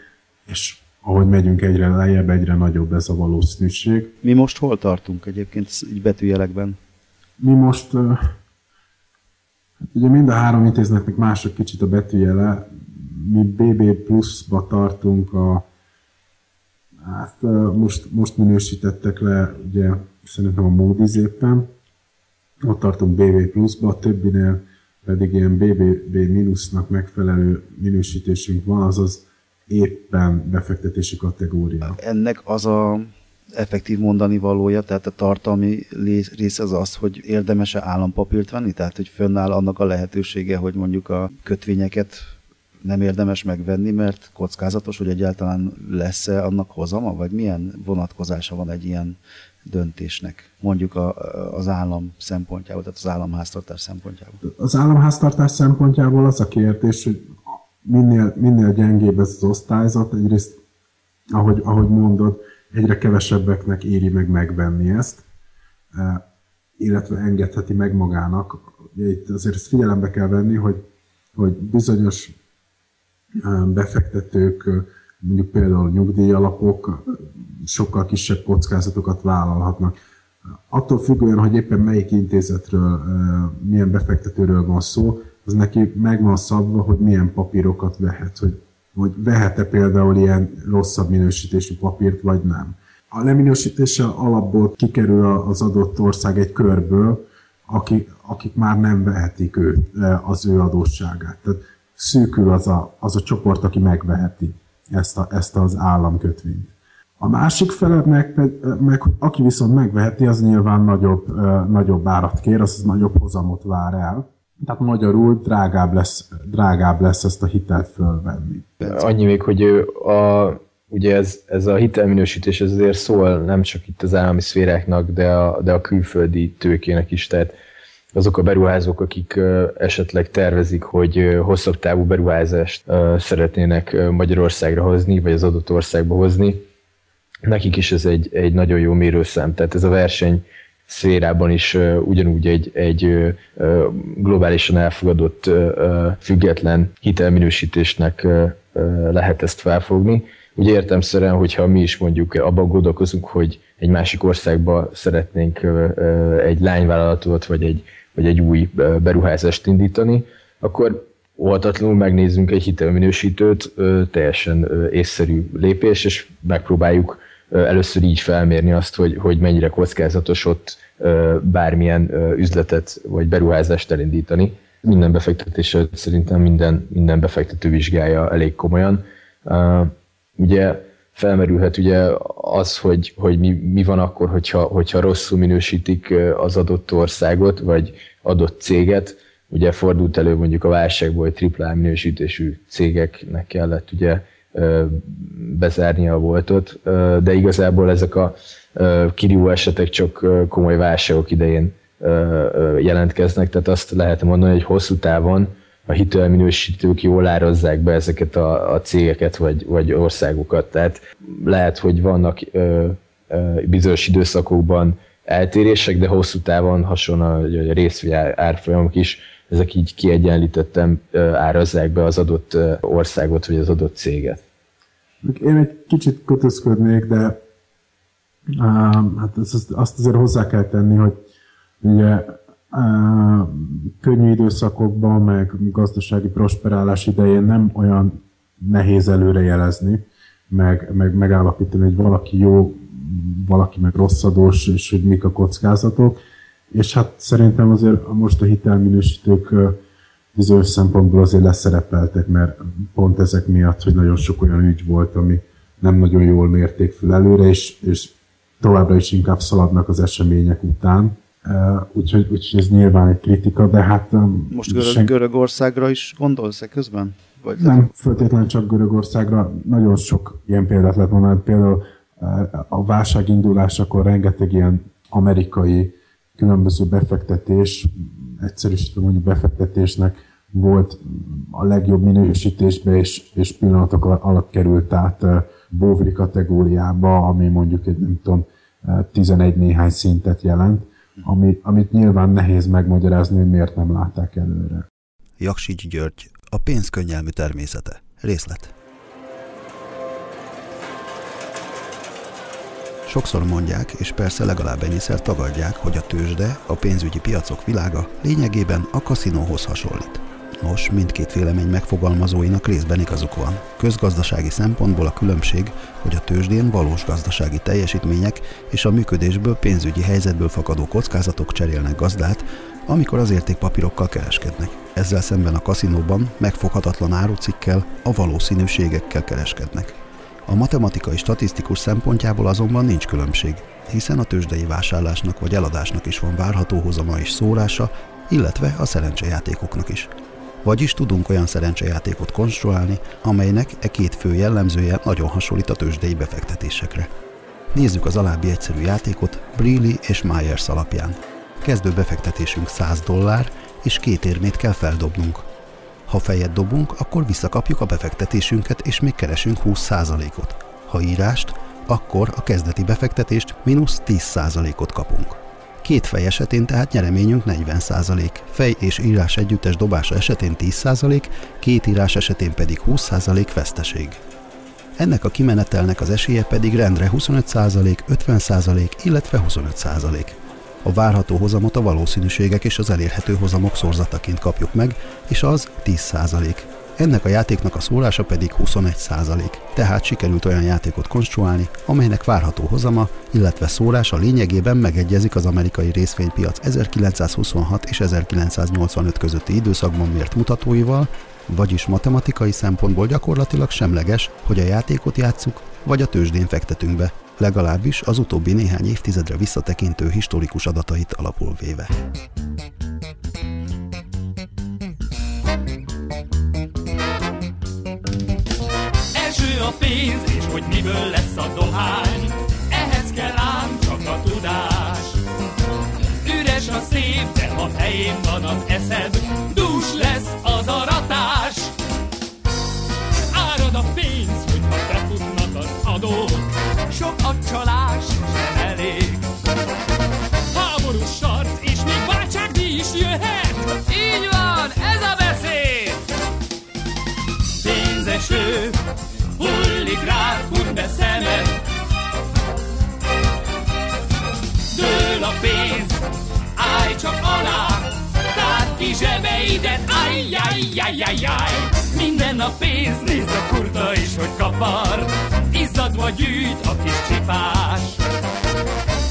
és ahogy megyünk egyre lejjebb, egyre nagyobb ez a valószínűség. Mi most hol tartunk egyébként így betűjelekben? Mi most ugye mind a három intézetnek mások kicsit a betűjele. Mi BB pluszba tartunk a Hát most, most minősítettek le, ugye szerintem a Moody's éppen, ott tartunk BB pluszba, a többinél pedig ilyen BBB mínusznak megfelelő minősítésünk van, azaz éppen befektetési kategória. Ennek az a effektív mondani valója, tehát a tartalmi része az az, hogy érdemes-e állampapírt venni, tehát hogy fönnáll annak a lehetősége, hogy mondjuk a kötvényeket nem érdemes megvenni, mert kockázatos, hogy egyáltalán lesz-e annak hozama, vagy milyen vonatkozása van egy ilyen döntésnek, mondjuk a, az állam szempontjából, tehát az államháztartás szempontjából. Az államháztartás szempontjából az a kérdés, hogy minél, minél gyengébb ez az osztályzat, egyrészt, ahogy, ahogy mondod, egyre kevesebbeknek éri meg megvenni ezt, e, illetve engedheti meg magának. Itt azért ezt figyelembe kell venni, hogy, hogy bizonyos e, befektetők, mondjuk például nyugdíjalapok sokkal kisebb kockázatokat vállalhatnak. Attól függően, hogy éppen melyik intézetről, e, milyen befektetőről van szó, az neki meg van szabva, hogy milyen papírokat vehet, hogy hogy vehet-e például ilyen rosszabb minősítésű papírt, vagy nem. A leminősítése alapból kikerül az adott ország egy körből, akik, akik már nem vehetik ő, az ő adósságát. Tehát szűkül az a, az a csoport, aki megveheti ezt, a, ezt az államkötvényt. A másik fele meg, meg, aki viszont megveheti, az nyilván nagyobb, nagyobb árat kér, az nagyobb hozamot vár el. Tehát magyarul drágább lesz, drágább lesz ezt a hitelt fölvenni. Annyi még, hogy a, ugye ez, ez a hitelminősítés ez azért szól nem csak itt az állami szféráknak, de a, de a külföldi tőkének is. Tehát azok a beruházók, akik esetleg tervezik, hogy hosszabb távú beruházást szeretnének Magyarországra hozni, vagy az adott országba hozni, nekik is ez egy, egy nagyon jó mérőszám. Tehát ez a verseny szférában is ugyanúgy egy, egy globálisan elfogadott független hitelminősítésnek lehet ezt felfogni. Ugye értemszerűen, hogyha mi is mondjuk abban gondolkozunk, hogy egy másik országba szeretnénk egy lányvállalatot, vagy egy, vagy egy új beruházást indítani, akkor óhatatlanul megnézzünk egy hitelminősítőt, teljesen észszerű lépés, és megpróbáljuk először így felmérni azt, hogy, hogy mennyire kockázatos ott bármilyen üzletet vagy beruházást elindítani. Minden befektetés szerintem minden, minden befektető vizsgálja elég komolyan. Ugye felmerülhet ugye az, hogy, hogy mi, mi van akkor, hogyha, hogyha rosszul minősítik az adott országot, vagy adott céget. Ugye fordult elő mondjuk a válságból, hogy triplá minősítésű cégeknek kellett ugye bezárni a voltot, de igazából ezek a kirívó esetek csak komoly válságok idején jelentkeznek, tehát azt lehet mondani, hogy hosszú távon a hitelminősítők jól árazzák be ezeket a, a cégeket vagy, vagy országokat. Tehát lehet, hogy vannak ö, ö, bizonyos időszakokban eltérések, de hosszú távon hasonló a részvény árfolyamok is, ezek így kiegyenlítettem árazzák be az adott országot vagy az adott céget. Én egy kicsit kötözködnék, de hát azt, azért hozzá kell tenni, hogy ugye könnyű időszakokban, meg gazdasági prosperálás idején nem olyan nehéz előrejelezni, meg, meg megállapítani, hogy valaki jó, valaki meg rosszadós, és hogy mik a kockázatok. És hát szerintem azért most a hitelminősítők bizonyos szempontból azért leszerepeltek, mert pont ezek miatt, hogy nagyon sok olyan ügy volt, ami nem nagyon jól mérték fel előre, és, és továbbra is inkább szaladnak az események után. Úgyhogy, úgyhogy ez nyilván egy kritika, de hát... Most görög, sen... Görögországra is gondolsz-e közben? Vagy nem feltétlenül csak Görögországra, nagyon sok ilyen példát lehet mondani. Például a válság indulásakor rengeteg ilyen amerikai különböző befektetés, egyszerűsítve mondjuk befektetésnek volt a legjobb minősítésbe, és, és pillanatok alatt került át Bovri kategóriába, ami mondjuk egy nem tudom, 11 néhány szintet jelent, ami, amit nyilván nehéz megmagyarázni, hogy miért nem látták előre. Jaksics György, a pénz könnyelmű természete. Részlet. Sokszor mondják, és persze legalább ennyiszer tagadják, hogy a tőzsde, a pénzügyi piacok világa lényegében a kaszinóhoz hasonlít. Nos, mindkét vélemény megfogalmazóinak részben igazuk van. Közgazdasági szempontból a különbség, hogy a tőzsdén valós gazdasági teljesítmények és a működésből pénzügyi helyzetből fakadó kockázatok cserélnek gazdát, amikor az értékpapírokkal kereskednek. Ezzel szemben a kaszinóban megfoghatatlan árucikkel, a valószínűségekkel kereskednek. A matematikai statisztikus szempontjából azonban nincs különbség, hiszen a tőzsdei vásárlásnak vagy eladásnak is van várható hozama és szórása, illetve a szerencsejátékoknak is. Vagyis tudunk olyan szerencsejátékot konstruálni, amelynek e két fő jellemzője nagyon hasonlít a tőzsdei befektetésekre. Nézzük az alábbi egyszerű játékot Brealey és Myers alapján. Kezdő befektetésünk 100 dollár, és két érmét kell feldobnunk. Ha fejet dobunk, akkor visszakapjuk a befektetésünket, és még keresünk 20%-ot. Ha írást, akkor a kezdeti befektetést mínusz 10%-ot kapunk. Két fej esetén tehát nyereményünk 40%, fej és írás együttes dobása esetén 10%, két írás esetén pedig 20% veszteség. Ennek a kimenetelnek az esélye pedig rendre 25%, 50%, illetve 25%. A várható hozamot a valószínűségek és az elérhető hozamok szorzataként kapjuk meg, és az 10%. ennek a játéknak a szólása pedig 21 százalék. Tehát sikerült olyan játékot konstruálni, amelynek várható hozama, illetve szólása lényegében megegyezik az amerikai részvénypiac 1926 és 1985 közötti időszakban mért mutatóival, vagyis matematikai szempontból gyakorlatilag semleges, hogy a játékot játsszuk, vagy a tőzsdén fektetünk be, legalábbis az utóbbi néhány évtizedre visszatekintő historikus adatait alapul véve. Első a pénz, és hogy miből lesz a dohány, ehhez kell ám csak a tudás. Üres a szép, de ha helyén van az eszed, dús lesz az aratás. Árad a pénz, sok a csalás sem elég. Háborús sarc, és még váltságdíj is jöhet. Így van, ez a beszéd. Pénzeső, hullik hudd be szemed. Dől a pénz, állj csak alá, tárd ki zsebeidet, ajjajjajjajjaj. Minden a pénz, nézd a kurta is, hogy kapar, izzadva gyűjt a kis csipás.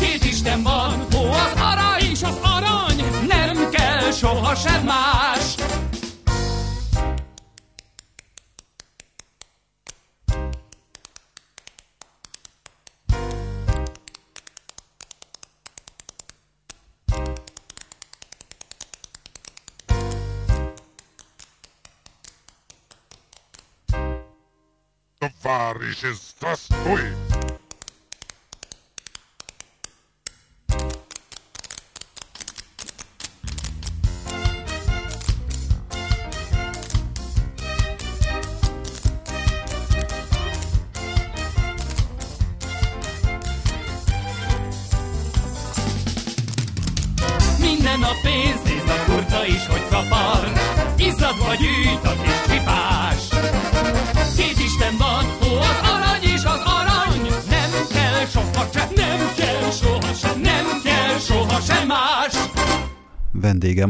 Két Isten van, ó, az arany és az arany, Paris trust me.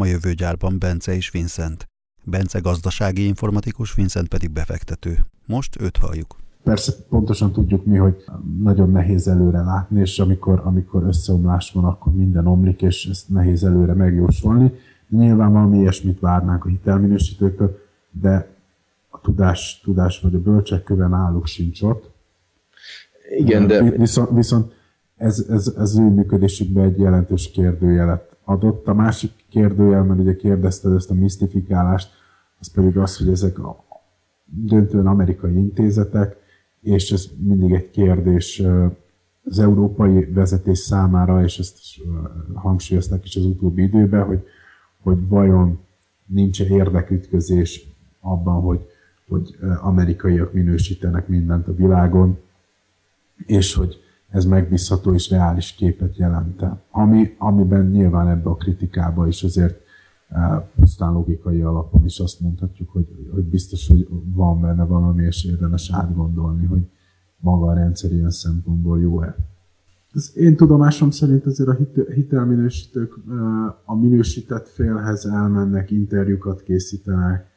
A jövőgyárban Bence és Vincent. Bence gazdasági informatikus, Vincent pedig befektető. Most őt halljuk. Persze pontosan tudjuk mi, hogy nagyon nehéz előre látni, és amikor, amikor összeomlás van, akkor minden omlik, és ezt nehéz előre megjósolni. Nyilván valami ilyesmit várnánk a hitelminősítőktől, de a tudás, tudás vagy a bölcsek köve náluk sincs ott. Igen, de Viszont, viszont ez, ez, ez ő működésükben egy jelentős kérdőjelet adott. A másik kérdőjel, mert ugye kérdezted ezt a misztifikálást, az pedig az, hogy ezek a döntően amerikai intézetek, és ez mindig egy kérdés az európai vezetés számára, és ezt hangsúlyozták is az utóbbi időben, hogy, hogy vajon nincs -e érdekütközés abban, hogy, hogy amerikaiak minősítenek mindent a világon, és hogy ez megbízható és reális képet jelent Ami, amiben nyilván ebbe a kritikába is azért eh, pusztán logikai alapon is azt mondhatjuk, hogy, hogy biztos, hogy van benne valami, és érdemes átgondolni, hogy maga a rendszer ilyen szempontból jó-e. Ez én tudomásom szerint azért a hit- hitelminősítők eh, a minősített félhez elmennek, interjúkat készítenek,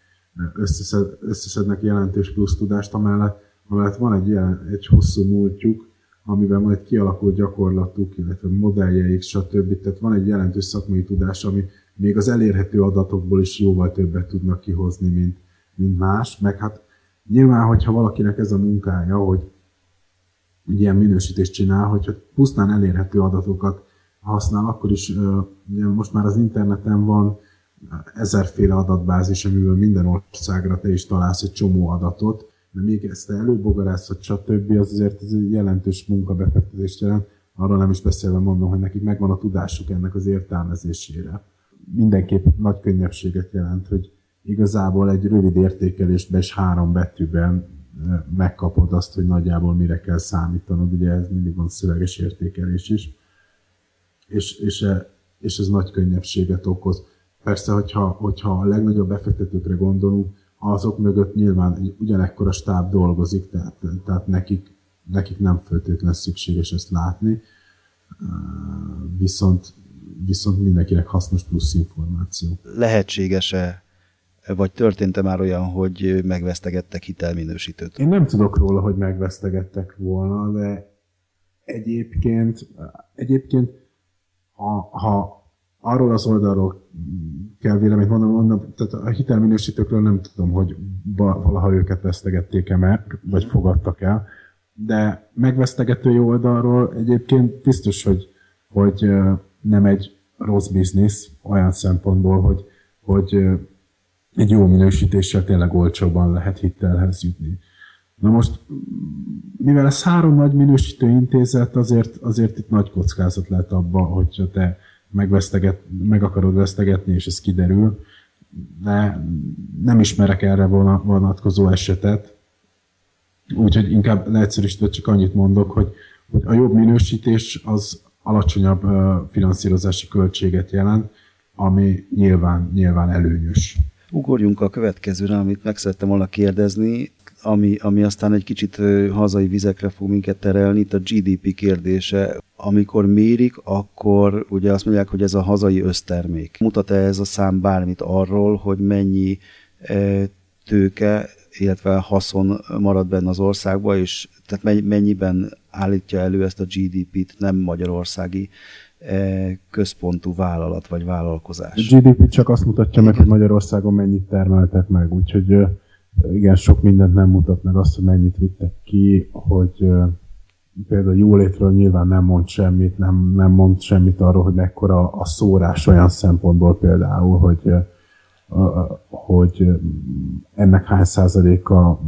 összeszed, összeszednek jelentős plusz tudást, amellett, amellett van egy, jelen, egy hosszú múltjuk, amiben van egy kialakult gyakorlatuk, illetve modelljeik, stb. Tehát van egy jelentős szakmai tudás, ami még az elérhető adatokból is jóval többet tudnak kihozni, mint, mint más. Meg hát nyilván, hogyha valakinek ez a munkája, hogy egy ilyen minősítést csinál, hogyha pusztán elérhető adatokat használ, akkor is ugye most már az interneten van ezerféle adatbázis, amiből minden országra te is találsz egy csomó adatot, de még ezt előbogarászat, stb. az azért ez egy jelentős munkabefektetést jelent, arról nem is beszélve mondom, hogy nekik megvan a tudásuk ennek az értelmezésére. Mindenképp nagy könnyebbséget jelent, hogy igazából egy rövid értékelésben és három betűben megkapod azt, hogy nagyjából mire kell számítanod, ugye ez mindig van szöveges értékelés is, és, és, és ez nagy könnyebbséget okoz. Persze, hogyha, hogyha a legnagyobb befektetőkre gondolunk, azok mögött nyilván ugyanekkor a stáb dolgozik, tehát, tehát nekik, nekik nem feltétlenül szükséges ezt látni, viszont, viszont mindenkinek hasznos plusz információ. Lehetséges-e vagy történt-e már olyan, hogy megvesztegettek hitelminősítőt? Én nem tudok róla, hogy megvesztegettek volna, de egyébként, egyébként ha, ha arról az oldalról kell véleményt mondom, mondom, tehát a hitelminősítőkről nem tudom, hogy valaha őket vesztegették-e meg, vagy fogadtak el, de megvesztegetői oldalról egyébként biztos, hogy, hogy nem egy rossz biznisz olyan szempontból, hogy, hogy egy jó minősítéssel tényleg olcsóban lehet hitelhez jutni. Na most, mivel ez három nagy minősítő intézet, azért, azért itt nagy kockázat lehet abban, hogyha te megveszteget, meg akarod vesztegetni, és ez kiderül, de nem ismerek erre vonatkozó esetet, úgyhogy inkább leegyszerűsítve csak annyit mondok, hogy, hogy a jobb minősítés az alacsonyabb finanszírozási költséget jelent, ami nyilván, nyilván előnyös. Ugorjunk a következőre, amit meg szerettem volna kérdezni, ami, ami aztán egy kicsit hazai vizekre fog minket terelni, itt a GDP kérdése. Amikor mérik, akkor ugye azt mondják, hogy ez a hazai össztermék. Mutat-e ez a szám bármit arról, hogy mennyi tőke, illetve haszon marad benne az országba, és tehát mennyiben állítja elő ezt a GDP-t nem magyarországi központú vállalat vagy vállalkozás. A GDP csak azt mutatja meg, hogy Magyarországon mennyit termeltek meg, úgyhogy igen, sok mindent nem mutat meg azt, hogy mennyit vittek ki, hogy például jólétről nyilván nem mond semmit, nem, nem mond semmit arról, hogy mekkora a szórás olyan szempontból például, hogy, hogy ennek hány százaléka,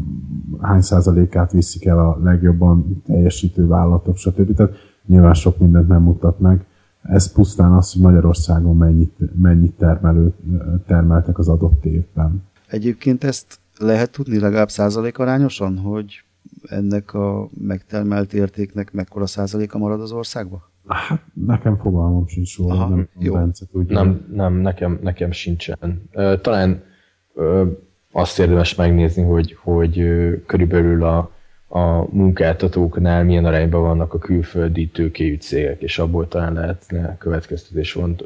hány százalékát viszik el a legjobban teljesítő vállalatok, stb. Tehát nyilván sok mindent nem mutat meg. Ez pusztán az, hogy Magyarországon mennyit, mennyit termelő, termeltek az adott évben. Egyébként ezt lehet tudni legalább százalék arányosan, hogy ennek a megtermelt értéknek mekkora százaléka marad az országban? Hát nekem fogalmam sincs róla, Aha, nem jó. Bence tudja. Nem, nem nekem, nekem sincsen. Talán azt érdemes megnézni, hogy, hogy körülbelül a, a munkáltatóknál milyen arányban vannak a külföldi tőkéjű cégek, és abból talán lehetne következtetés vont,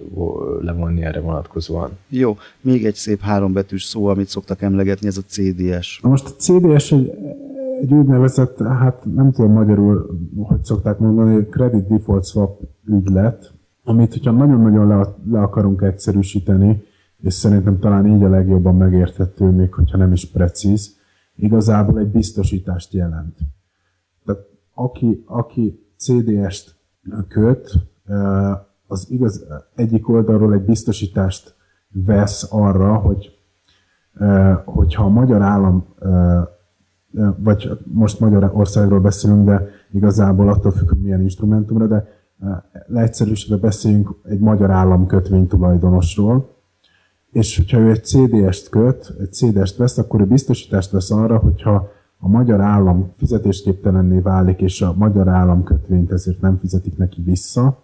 levonni erre vonatkozóan. Jó, még egy szép hárombetűs szó, amit szoktak emlegetni, ez a CDS. Na most a CDS egy, egy úgynevezett, hát nem tudom magyarul, hogy szokták mondani, Credit Default Swap ügylet, amit, hogyha nagyon-nagyon le, le akarunk egyszerűsíteni, és szerintem talán így a legjobban megérthető, még hogyha nem is precíz, igazából egy biztosítást jelent. Tehát aki, aki CDS-t köt, az igaz, egyik oldalról egy biztosítást vesz arra, hogy hogyha a magyar állam, vagy most Magyarországról beszélünk, de igazából attól függ, hogy milyen instrumentumra, de leegyszerűsítve beszéljünk egy magyar állam kötvénytulajdonosról, és hogyha ő egy CDS-t köt, egy CDS-t vesz, akkor ő biztosítást vesz arra, hogyha a magyar állam fizetésképtelenné válik, és a magyar állam kötvényt ezért nem fizetik neki vissza,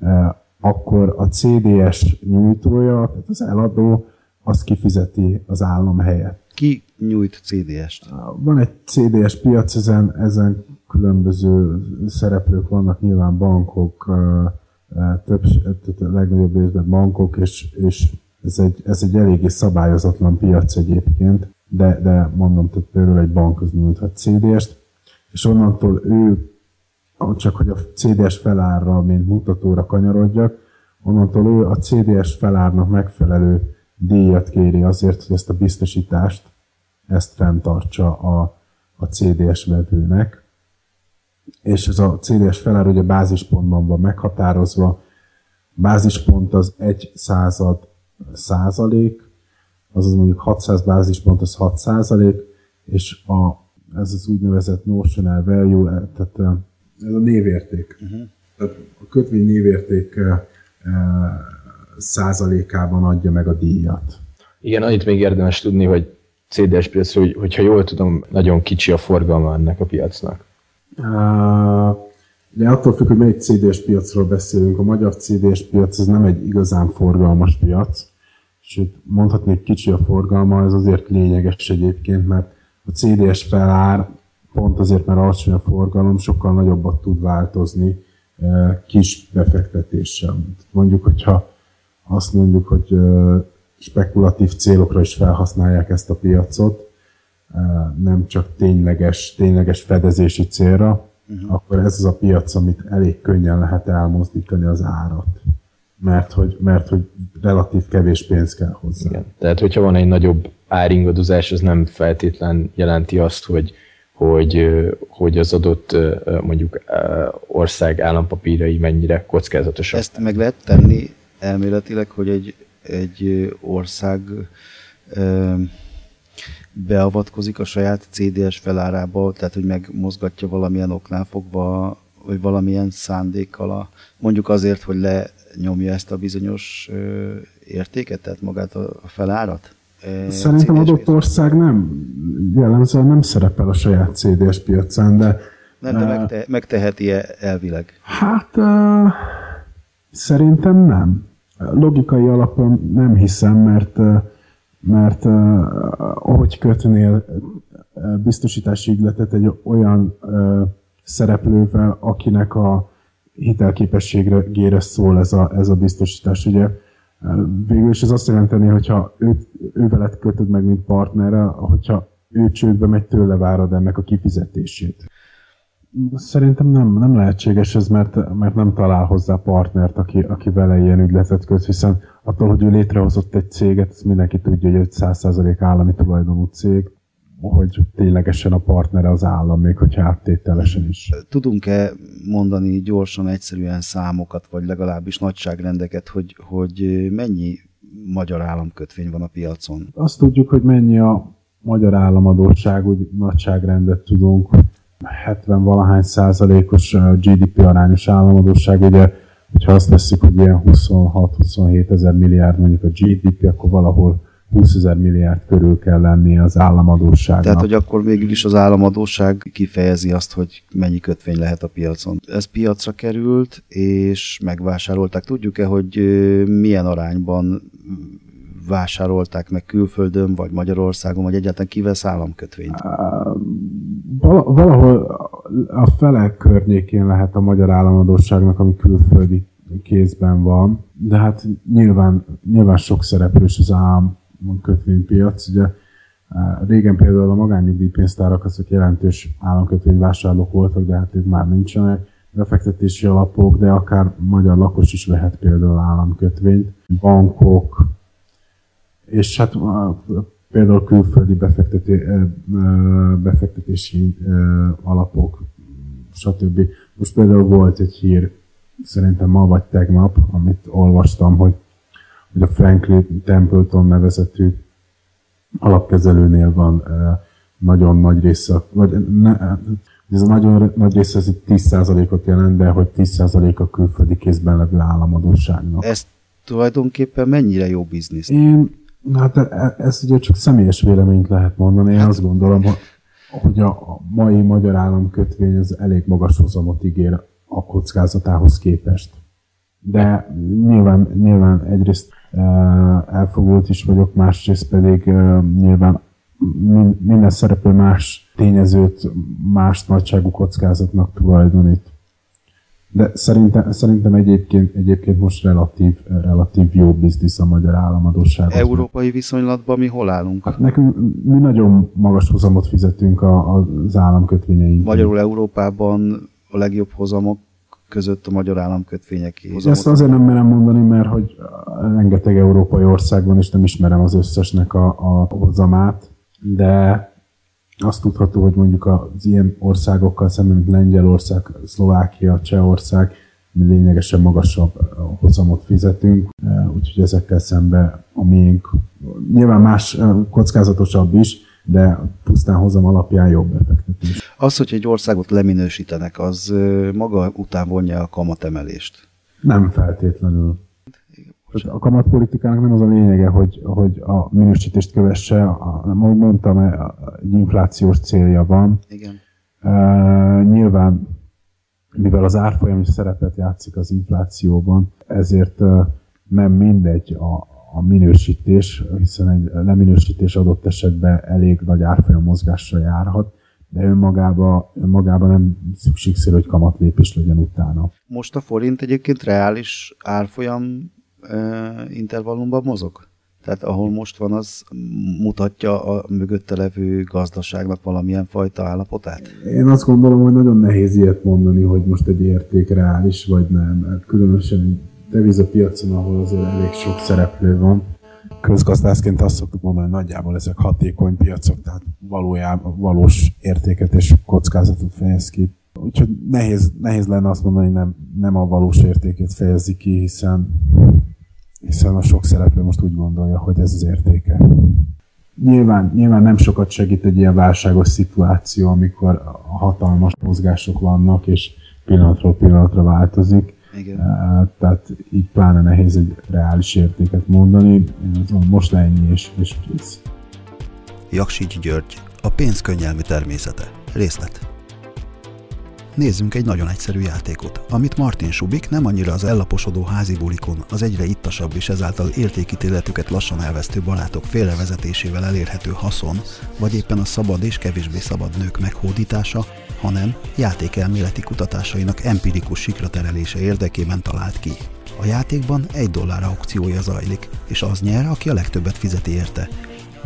eh, akkor a CDS nyújtója, tehát az eladó, az kifizeti az állam helyett. Ki nyújt CDS-t? Van egy CDS piac, ezen, ezen különböző szereplők vannak, nyilván bankok, eh, eh, több, legnagyobb részben bankok, és, és ez egy, ez egy eléggé szabályozatlan piac egyébként, de, de mondom, tehát például egy bank az nyújthat CDS-t, és onnantól ő, csak hogy a CDS felárra, mint mutatóra kanyarodjak, onnantól ő a CDS felárnak megfelelő díjat kéri azért, hogy ezt a biztosítást, ezt fenntartsa a, a CDS vevőnek. És ez a CDS felár ugye bázispontban van meghatározva, bázispont az egy század százalék, azaz mondjuk 600 bázispont az 6 százalék, és a, ez az úgynevezett notional value, eh, tehát eh, ez a névérték. Uh-huh. Tehát a kötvény névérték eh, százalékában adja meg a díjat. Igen, annyit még érdemes tudni, hogy CDS piac, hogy, hogyha jól tudom, nagyon kicsi a forgalma ennek a piacnak. De attól függ, hogy melyik CDS piacról beszélünk. A magyar CDS piac ez nem egy igazán forgalmas piac, sőt mondhatnék kicsi a forgalma, ez azért lényeges egyébként, mert a CDS felár pont azért, mert alacsony a forgalom, sokkal nagyobbat tud változni kis befektetéssel. Mondjuk, hogyha azt mondjuk, hogy spekulatív célokra is felhasználják ezt a piacot, nem csak tényleges, tényleges fedezési célra, uh-huh. akkor ez az a piac, amit elég könnyen lehet elmozdítani az árat. Mert hogy, mert hogy relatív kevés pénz kell hozzá. Igen. Tehát, hogyha van egy nagyobb áringadozás, az nem feltétlen jelenti azt, hogy, hogy, hogy az adott mondjuk ország állampapírai mennyire kockázatosak. Ezt meg lehet tenni elméletileg, hogy egy, egy ország beavatkozik a saját CDS felárába, tehát hogy megmozgatja valamilyen oknál fogva, vagy valamilyen szándékkal, a, mondjuk azért, hogy lenyomja ezt a bizonyos értéket, tehát magát a, felárat? Szerintem adott ország nem, jellemzően nem szerepel a saját CDS piacán, de... Nem, de megte, megteheti-e elvileg? Hát uh, szerintem nem. Logikai alapon nem hiszem, mert mert uh, ahogy kötnél biztosítási ügyletet egy olyan uh, szereplővel, akinek a hitelképességére szól ez a, ez a biztosítás. Ugye végül is ez azt jelenteni, hogyha őt, ő veled kötöd meg, mint partnerre, hogyha ő csődbe megy, tőle várod ennek a kifizetését. Szerintem nem, nem lehetséges ez, mert, mert nem talál hozzá partnert, aki, aki vele ilyen ügyletet köt, hiszen attól, hogy ő létrehozott egy céget, ezt mindenki tudja, hogy egy 100% állami tulajdonú cég, hogy ténylegesen a partnere az állam, még hogyha áttételesen is. Tudunk-e mondani gyorsan, egyszerűen számokat, vagy legalábbis nagyságrendeket, hogy, hogy mennyi magyar államkötvény van a piacon? Azt tudjuk, hogy mennyi a magyar államadóság, úgy nagyságrendet tudunk, 70 valahány százalékos GDP arányos államadóság, ugye, hogyha azt veszik, hogy ilyen 26-27 ezer milliárd mondjuk a GDP, akkor valahol 20 ezer milliárd körül kell lenni az államadóságnak. Tehát, hogy akkor végül is az államadóság kifejezi azt, hogy mennyi kötvény lehet a piacon. Ez piacra került, és megvásárolták. Tudjuk-e, hogy milyen arányban vásárolták meg külföldön, vagy Magyarországon, vagy egyáltalán kivesz államkötvényt? Valahol a fele környékén lehet a magyar államadóságnak, ami külföldi kézben van, de hát nyilván, nyilván sok szereplős az állam kötvénypiac. Ugye régen például a magánnyugdíjpénztárak azok jelentős államkötvényvásárlók voltak, de hát ők már nincsenek befektetési alapok, de akár magyar lakos is vehet például államkötvényt, bankok, és hát például külföldi befekteté, befektetési alapok, stb. Most például volt egy hír, szerintem ma vagy tegnap, amit olvastam, hogy a Franklin Templeton nevezetű alapkezelőnél van nagyon nagy része, vagy ne, ez a nagyon nagy része ez 10%-ot jelent, de hogy 10% a külföldi kézben levő államadóságnak. Ez tulajdonképpen mennyire jó biznisz? Én Hát e, ezt ugye csak személyes véleményt lehet mondani. Én azt gondolom, hogy a mai magyar államkötvény az elég magas hozamot ígér a kockázatához képest. De nyilván, nyilván egyrészt e, elfogult is vagyok, másrészt pedig e, nyilván minden szereplő más tényezőt, más nagyságú kockázatnak tulajdonít. De szerintem, szerintem egyébként, egyébként most relatív, relatív jó biznisz a magyar államadóság. Európai viszonylatban mi hol állunk? Hát nekünk mi nagyon magas hozamot fizetünk a, az államkötvényeink. Magyarul Európában a legjobb hozamok között a magyar államkötvények hozamot. Ezt azért nem merem mondani, mert hogy rengeteg európai ország van, és nem ismerem az összesnek a, a hozamát, de azt tudható, hogy mondjuk az ilyen országokkal szemben, mint Lengyelország, Szlovákia, Csehország, mi lényegesen magasabb hozamot fizetünk, úgyhogy ezekkel szemben a miénk nyilván más kockázatosabb is, de pusztán hozam alapján jobb befektetés. Az, hogy egy országot leminősítenek, az maga után vonja a kamatemelést? Nem feltétlenül. A kamatpolitikának nem az a lényege, hogy, hogy a minősítést kövesse, mondtam, egy inflációs célja van. Igen. Uh, nyilván, mivel az árfolyam is szerepet játszik az inflációban, ezért nem mindegy a, a minősítés, hiszen egy leminősítés adott esetben elég nagy árfolyam mozgásra járhat, de önmagában, önmagában nem szükségszerű, hogy kamatlépés legyen utána. Most a forint egyébként reális árfolyam intervallumban mozog? Tehát ahol most van, az mutatja a mögötte levő gazdaságnak valamilyen fajta állapotát? Én azt gondolom, hogy nagyon nehéz ilyet mondani, hogy most egy érték reális vagy nem. Különösen devizapiacon, ahol azért elég sok szereplő van. Közgazdászként azt szoktuk mondani, hogy nagyjából ezek hatékony piacok, tehát valójában valós értéket és kockázatot fejez ki. Úgyhogy nehéz, nehéz lenne azt mondani, hogy nem, nem a valós értékét fejezi ki, hiszen hiszen a sok szereplő most úgy gondolja, hogy ez az értéke. Nyilván, nyilván nem sokat segít egy ilyen válságos szituáció, amikor hatalmas mozgások vannak, és pillanatról pillanatra változik. Igen. Tehát így pláne nehéz egy reális értéket mondani. Azon most ennyi és, és kész. Jaksics György, a pénz könnyelmi természete. Részlet. Nézzünk egy nagyon egyszerű játékot, amit Martin Subik nem annyira az ellaposodó házi bulikon, az egyre ittasabb és ezáltal értékítéletüket lassan elvesztő barátok félrevezetésével elérhető haszon, vagy éppen a szabad és kevésbé szabad nők meghódítása, hanem játékelméleti kutatásainak empirikus sikra terelése érdekében talált ki. A játékban egy dollár aukciója zajlik, és az nyer, aki a legtöbbet fizeti érte,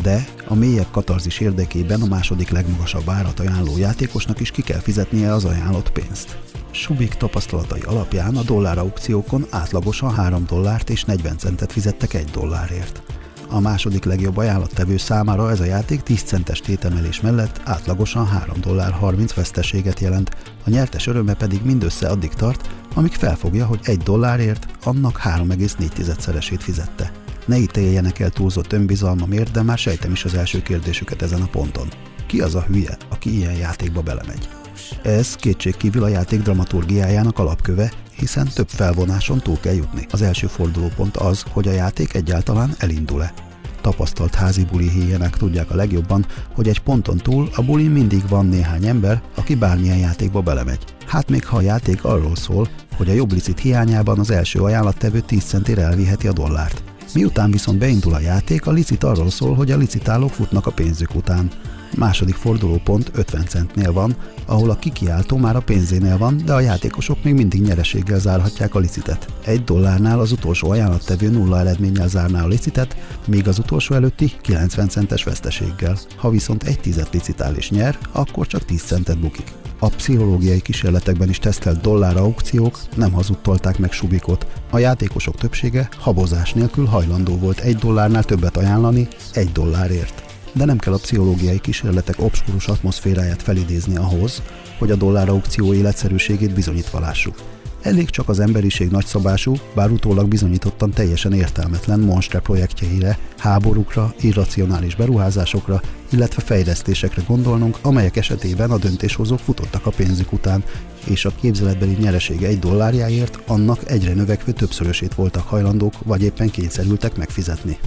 de a mélyebb katarzis érdekében a második legmagasabb árat ajánló játékosnak is ki kell fizetnie az ajánlott pénzt. Subik tapasztalatai alapján a dollár aukciókon átlagosan 3 dollárt és 40 centet fizettek egy dollárért. A második legjobb ajánlattevő számára ez a játék 10 centes tétemelés mellett átlagosan 3 dollár 30 veszteséget jelent, a nyertes öröme pedig mindössze addig tart, amíg felfogja, hogy egy dollárért annak 3,4-szeresét fizette. Ne ítéljenek el túlzott önbizalmamért, de már sejtem is az első kérdésüket ezen a ponton. Ki az a hülye, aki ilyen játékba belemegy? Ez kétségkívül a játék dramaturgiájának alapköve, hiszen több felvonáson túl kell jutni. Az első fordulópont az, hogy a játék egyáltalán elindul-e. Tapasztalt házi buli híjenek tudják a legjobban, hogy egy ponton túl a buli mindig van néhány ember, aki bármilyen játékba belemegy. Hát még ha a játék arról szól, hogy a jobb licit hiányában az első ajánlattevő 10 centére elviheti a dollárt. Miután viszont beindul a játék, a licit arról szól, hogy a licitálók futnak a pénzük után. Második fordulópont 50 centnél van, ahol a kikiáltó már a pénzénél van, de a játékosok még mindig nyereséggel zárhatják a licitet. Egy dollárnál az utolsó ajánlattevő nulla eredménnyel zárná a licitet, míg az utolsó előtti 90 centes veszteséggel. Ha viszont egy tizet licitál és nyer, akkor csak 10 centet bukik. A pszichológiai kísérletekben is tesztelt dollár aukciók nem hazudtolták meg Subikot. A játékosok többsége habozás nélkül hajlandó volt egy dollárnál többet ajánlani egy dollárért. De nem kell a pszichológiai kísérletek obskurus atmoszféráját felidézni ahhoz, hogy a dollár aukció életszerűségét bizonyítva lássuk. Elég csak az emberiség nagyszabású, bár utólag bizonyítottan teljesen értelmetlen monstre projektjeire, háborúkra, irracionális beruházásokra, illetve fejlesztésekre gondolnunk, amelyek esetében a döntéshozók futottak a pénzük után, és a képzeletbeli nyereség egy dollárjáért annak egyre növekvő többszörösét voltak hajlandók, vagy éppen kényszerültek megfizetni.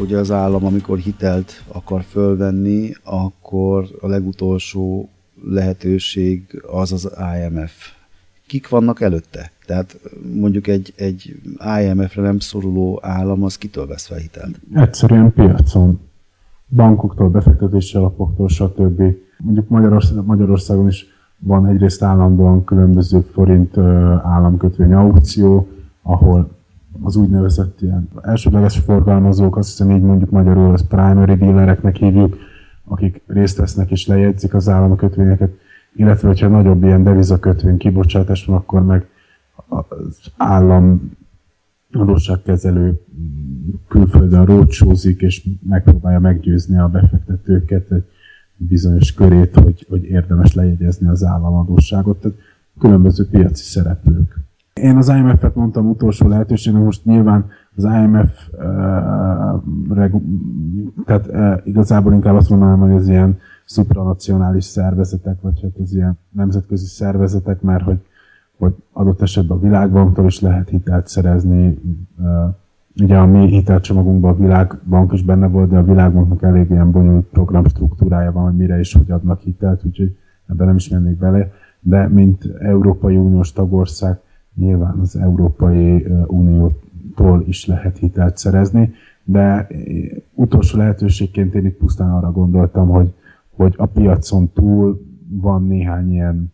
Ugye az állam, amikor hitelt akar fölvenni, akkor a legutolsó lehetőség az az IMF. Kik vannak előtte? Tehát mondjuk egy, egy IMF-re nem szoruló állam, az kitől vesz fel hitelt? Egyszerűen piacon. Bankoktól, befektetési alapoktól, stb. Mondjuk Magyarország, Magyarországon is van egyrészt állandóan különböző forint államkötvény aukció, ahol az úgynevezett ilyen elsődleges forgalmazók, azt hiszem így mondjuk magyarul, az primary dealereknek hívjuk, akik részt vesznek és lejegyzik az államkötvényeket, illetve hogyha nagyobb ilyen devizakötvény kibocsátás van, akkor meg az állam adósságkezelő külföldön rócsózik, és megpróbálja meggyőzni a befektetőket egy bizonyos körét, hogy, hogy érdemes lejegyezni az államadóságot. Tehát különböző piaci szereplők. Én az IMF-et mondtam utolsó lehetőségnek, most nyilván az IMF, uh, tehát uh, igazából inkább azt mondanám, hogy az ilyen supranacionális szervezetek, vagy hát az ilyen nemzetközi szervezetek, mert hogy, hogy adott esetben a világbanktól is lehet hitelt szerezni. Uh, ugye a mi hitelcsomagunkban a világbank is benne volt, de a világbanknak elég ilyen bonyolult programstruktúrája van, hogy mire is hogy adnak hitelt, úgyhogy ebben nem is mennék bele. De mint Európai Uniós tagország, nyilván az Európai Uniótól is lehet hitelt szerezni, de utolsó lehetőségként én itt pusztán arra gondoltam, hogy, hogy a piacon túl van néhány ilyen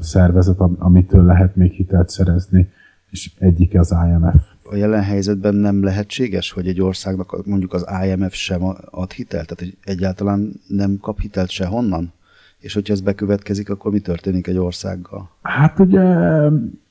szervezet, amitől lehet még hitelt szerezni. és egyike az IMF. A jelen helyzetben nem lehetséges, hogy egy országnak mondjuk az IMF sem ad hitelt? Tehát egyáltalán nem kap hitelt sehonnan? És hogyha ez bekövetkezik, akkor mi történik egy országgal? Hát ugye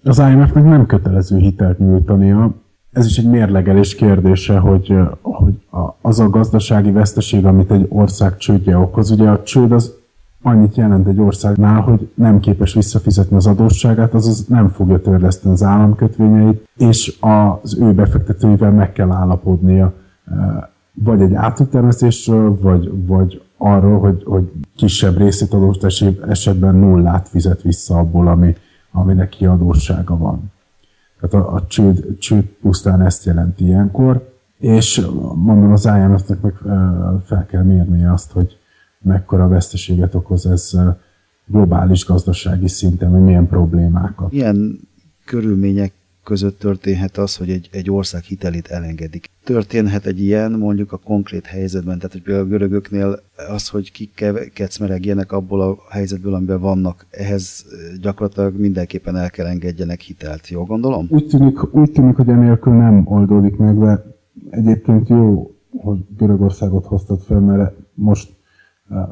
az IMF-nek nem kötelező hitelt nyújtania. Ez is egy mérlegelés kérdése, hogy, hogy az a gazdasági veszteség, amit egy ország csődje okoz. Ugye a csőd az annyit jelent egy országnál, hogy nem képes visszafizetni az adósságát, azaz nem fogja törleszteni az államkötvényeit, és az ő befektetőivel meg kell állapodnia vagy egy átütemezésről, vagy, vagy arról, hogy, hogy kisebb részét adóstási esetben nullát fizet vissza abból, ami, ami neki adóssága van. Tehát a, a csőd, csőd pusztán ezt jelenti ilyenkor, és mondom az IMF-nek meg fel kell mérnie azt, hogy mekkora veszteséget okoz ez globális gazdasági szinten, hogy milyen problémákat. Milyen körülmények között történhet az, hogy egy, egy ország hitelét elengedik. Történhet egy ilyen mondjuk a konkrét helyzetben, tehát hogy például a görögöknél az, hogy kik kecmeregjenek abból a helyzetből, amiben vannak, ehhez gyakorlatilag mindenképpen el kell engedjenek hitelt. Jól gondolom? Úgy tűnik, úgy tűnik hogy enélkül nem oldódik meg, de egyébként jó, hogy Görögországot hoztad fel, mert most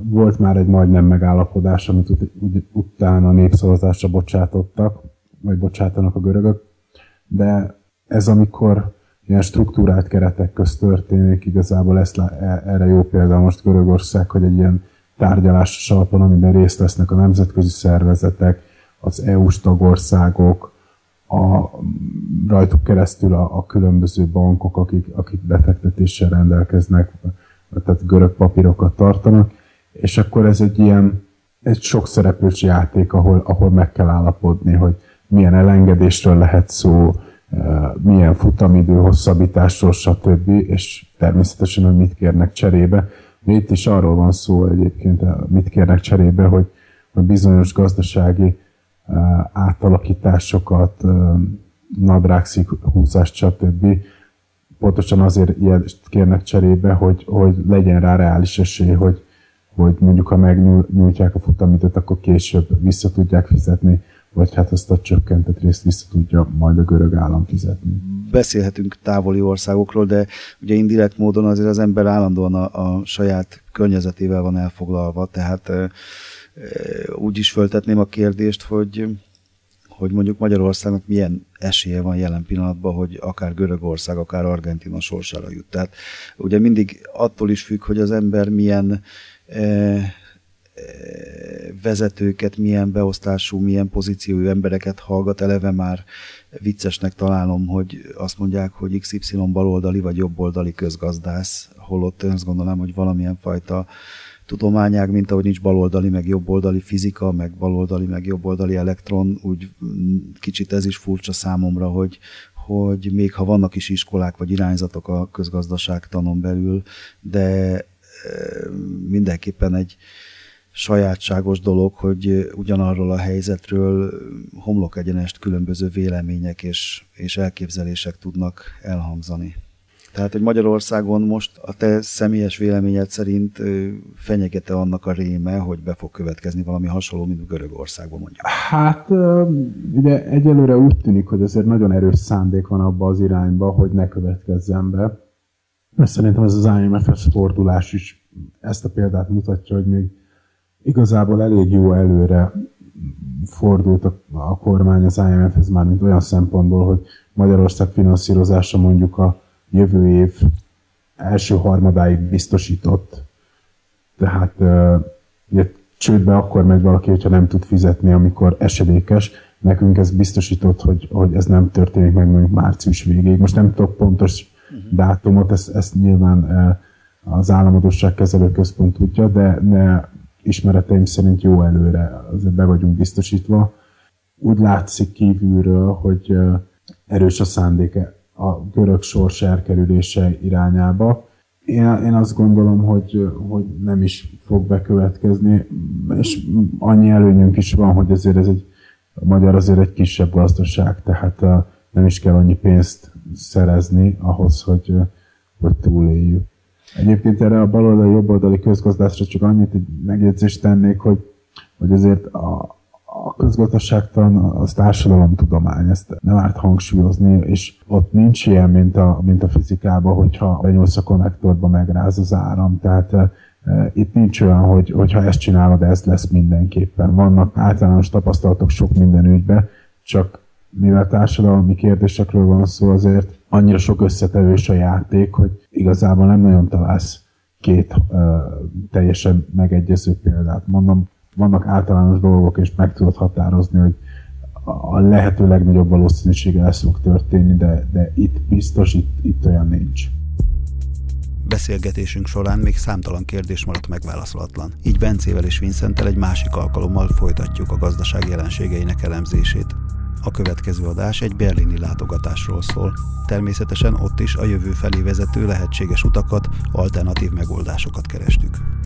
volt már egy majdnem megállapodás, amit ut- ut- utána népszavazásra bocsátottak, vagy bocsátanak a görögök, de ez amikor ilyen struktúrált keretek közt történik, igazából ezt, e, erre jó példa most Görögország, hogy egy ilyen tárgyalásos alapon, amiben részt vesznek a nemzetközi szervezetek, az EU-s tagországok, a, rajtuk keresztül a, a különböző bankok, akik, akik befektetéssel rendelkeznek, tehát görög papírokat tartanak, és akkor ez egy ilyen egy sok szereplős játék, ahol, ahol meg kell állapodni, hogy milyen elengedésről lehet szó, eh, milyen futamidő, hosszabbításról, stb. És természetesen, hogy mit kérnek cserébe. Itt is arról van szó egyébként, eh, mit kérnek cserébe, hogy, hogy bizonyos gazdasági eh, átalakításokat, nadrágszik húzást, stb. Pontosan azért ilyet kérnek cserébe, hogy, hogy legyen rá reális esély, hogy, hogy mondjuk ha megnyújtják a futamidőt, akkor később vissza tudják fizetni vagy hát ezt a csökkentett részt vissza tudja majd a görög állam fizetni. Beszélhetünk távoli országokról, de ugye indirekt módon azért az ember állandóan a, a saját környezetével van elfoglalva, tehát e, úgy is föltetném a kérdést, hogy hogy mondjuk Magyarországnak milyen esélye van jelen pillanatban, hogy akár Görögország, akár Argentina sorsára jut. Tehát ugye mindig attól is függ, hogy az ember milyen e, vezetőket, milyen beosztású, milyen pozíciójú embereket hallgat, eleve már viccesnek találom, hogy azt mondják, hogy XY baloldali vagy jobboldali közgazdász, holott én azt gondolom, hogy valamilyen fajta tudományág, mint ahogy nincs baloldali, meg jobboldali fizika, meg baloldali, meg jobboldali elektron, úgy kicsit ez is furcsa számomra, hogy, hogy még ha vannak is iskolák vagy irányzatok a közgazdaságtanon belül, de mindenképpen egy, sajátságos dolog, hogy ugyanarról a helyzetről homlok egyenest különböző vélemények és, és elképzelések tudnak elhangzani. Tehát, hogy Magyarországon most a te személyes véleményed szerint fenyegete annak a réme, hogy be fog következni valami hasonló, mint Görögországban mondjuk? Hát ugye egyelőre úgy tűnik, hogy azért nagyon erős szándék van abba az irányba, hogy ne következzen be. Mert szerintem ez az IMF-es fordulás is ezt a példát mutatja, hogy még igazából elég jó előre fordult a, a kormány az IMF-hez már, mint olyan szempontból, hogy Magyarország finanszírozása mondjuk a jövő év első harmadáig biztosított. Tehát ugye csődbe akkor megy valaki, hogyha nem tud fizetni, amikor esedékes. Nekünk ez biztosított, hogy, hogy ez nem történik meg mondjuk március végéig. Most nem tudok pontos dátumot, ezt, ezt nyilván az Államadosságkezelő Központ tudja, de, de ismereteim szerint jó előre azért be vagyunk biztosítva. Úgy látszik kívülről, hogy erős a szándéke a görög sors elkerülése irányába. Én, én azt gondolom, hogy, hogy nem is fog bekövetkezni, és annyi előnyünk is van, hogy azért ez egy, a magyar azért egy kisebb gazdaság, tehát nem is kell annyi pénzt szerezni ahhoz, hogy, hogy túléljük. Egyébként erre a baloldali, jobboldali közgazdászra csak annyit egy megjegyzést tennék, hogy, hogy azért a, a közgazdaságtan az társadalomtudomány, ezt nem árt hangsúlyozni, és ott nincs ilyen, mint a, mint a fizikában, hogyha benyúlsz a konnektorba, megráz az áram. Tehát e, itt nincs olyan, hogy, hogyha ezt csinálod, ez lesz mindenképpen. Vannak általános tapasztalatok sok minden ügyben, csak mivel társadalmi kérdésekről van szó, azért annyira sok összetevős a játék, hogy igazából nem nagyon találsz két uh, teljesen megegyező példát. Mondom, vannak általános dolgok, és meg tudod határozni, hogy a lehető legnagyobb valószínűsége lesz fog történni, de, de itt biztos, itt, itt olyan nincs. Beszélgetésünk során még számtalan kérdés maradt megválaszolatlan. Így Bencével és Vincenttel egy másik alkalommal folytatjuk a gazdaság jelenségeinek elemzését. A következő adás egy berlini látogatásról szól. Természetesen ott is a jövő felé vezető lehetséges utakat, alternatív megoldásokat kerestük.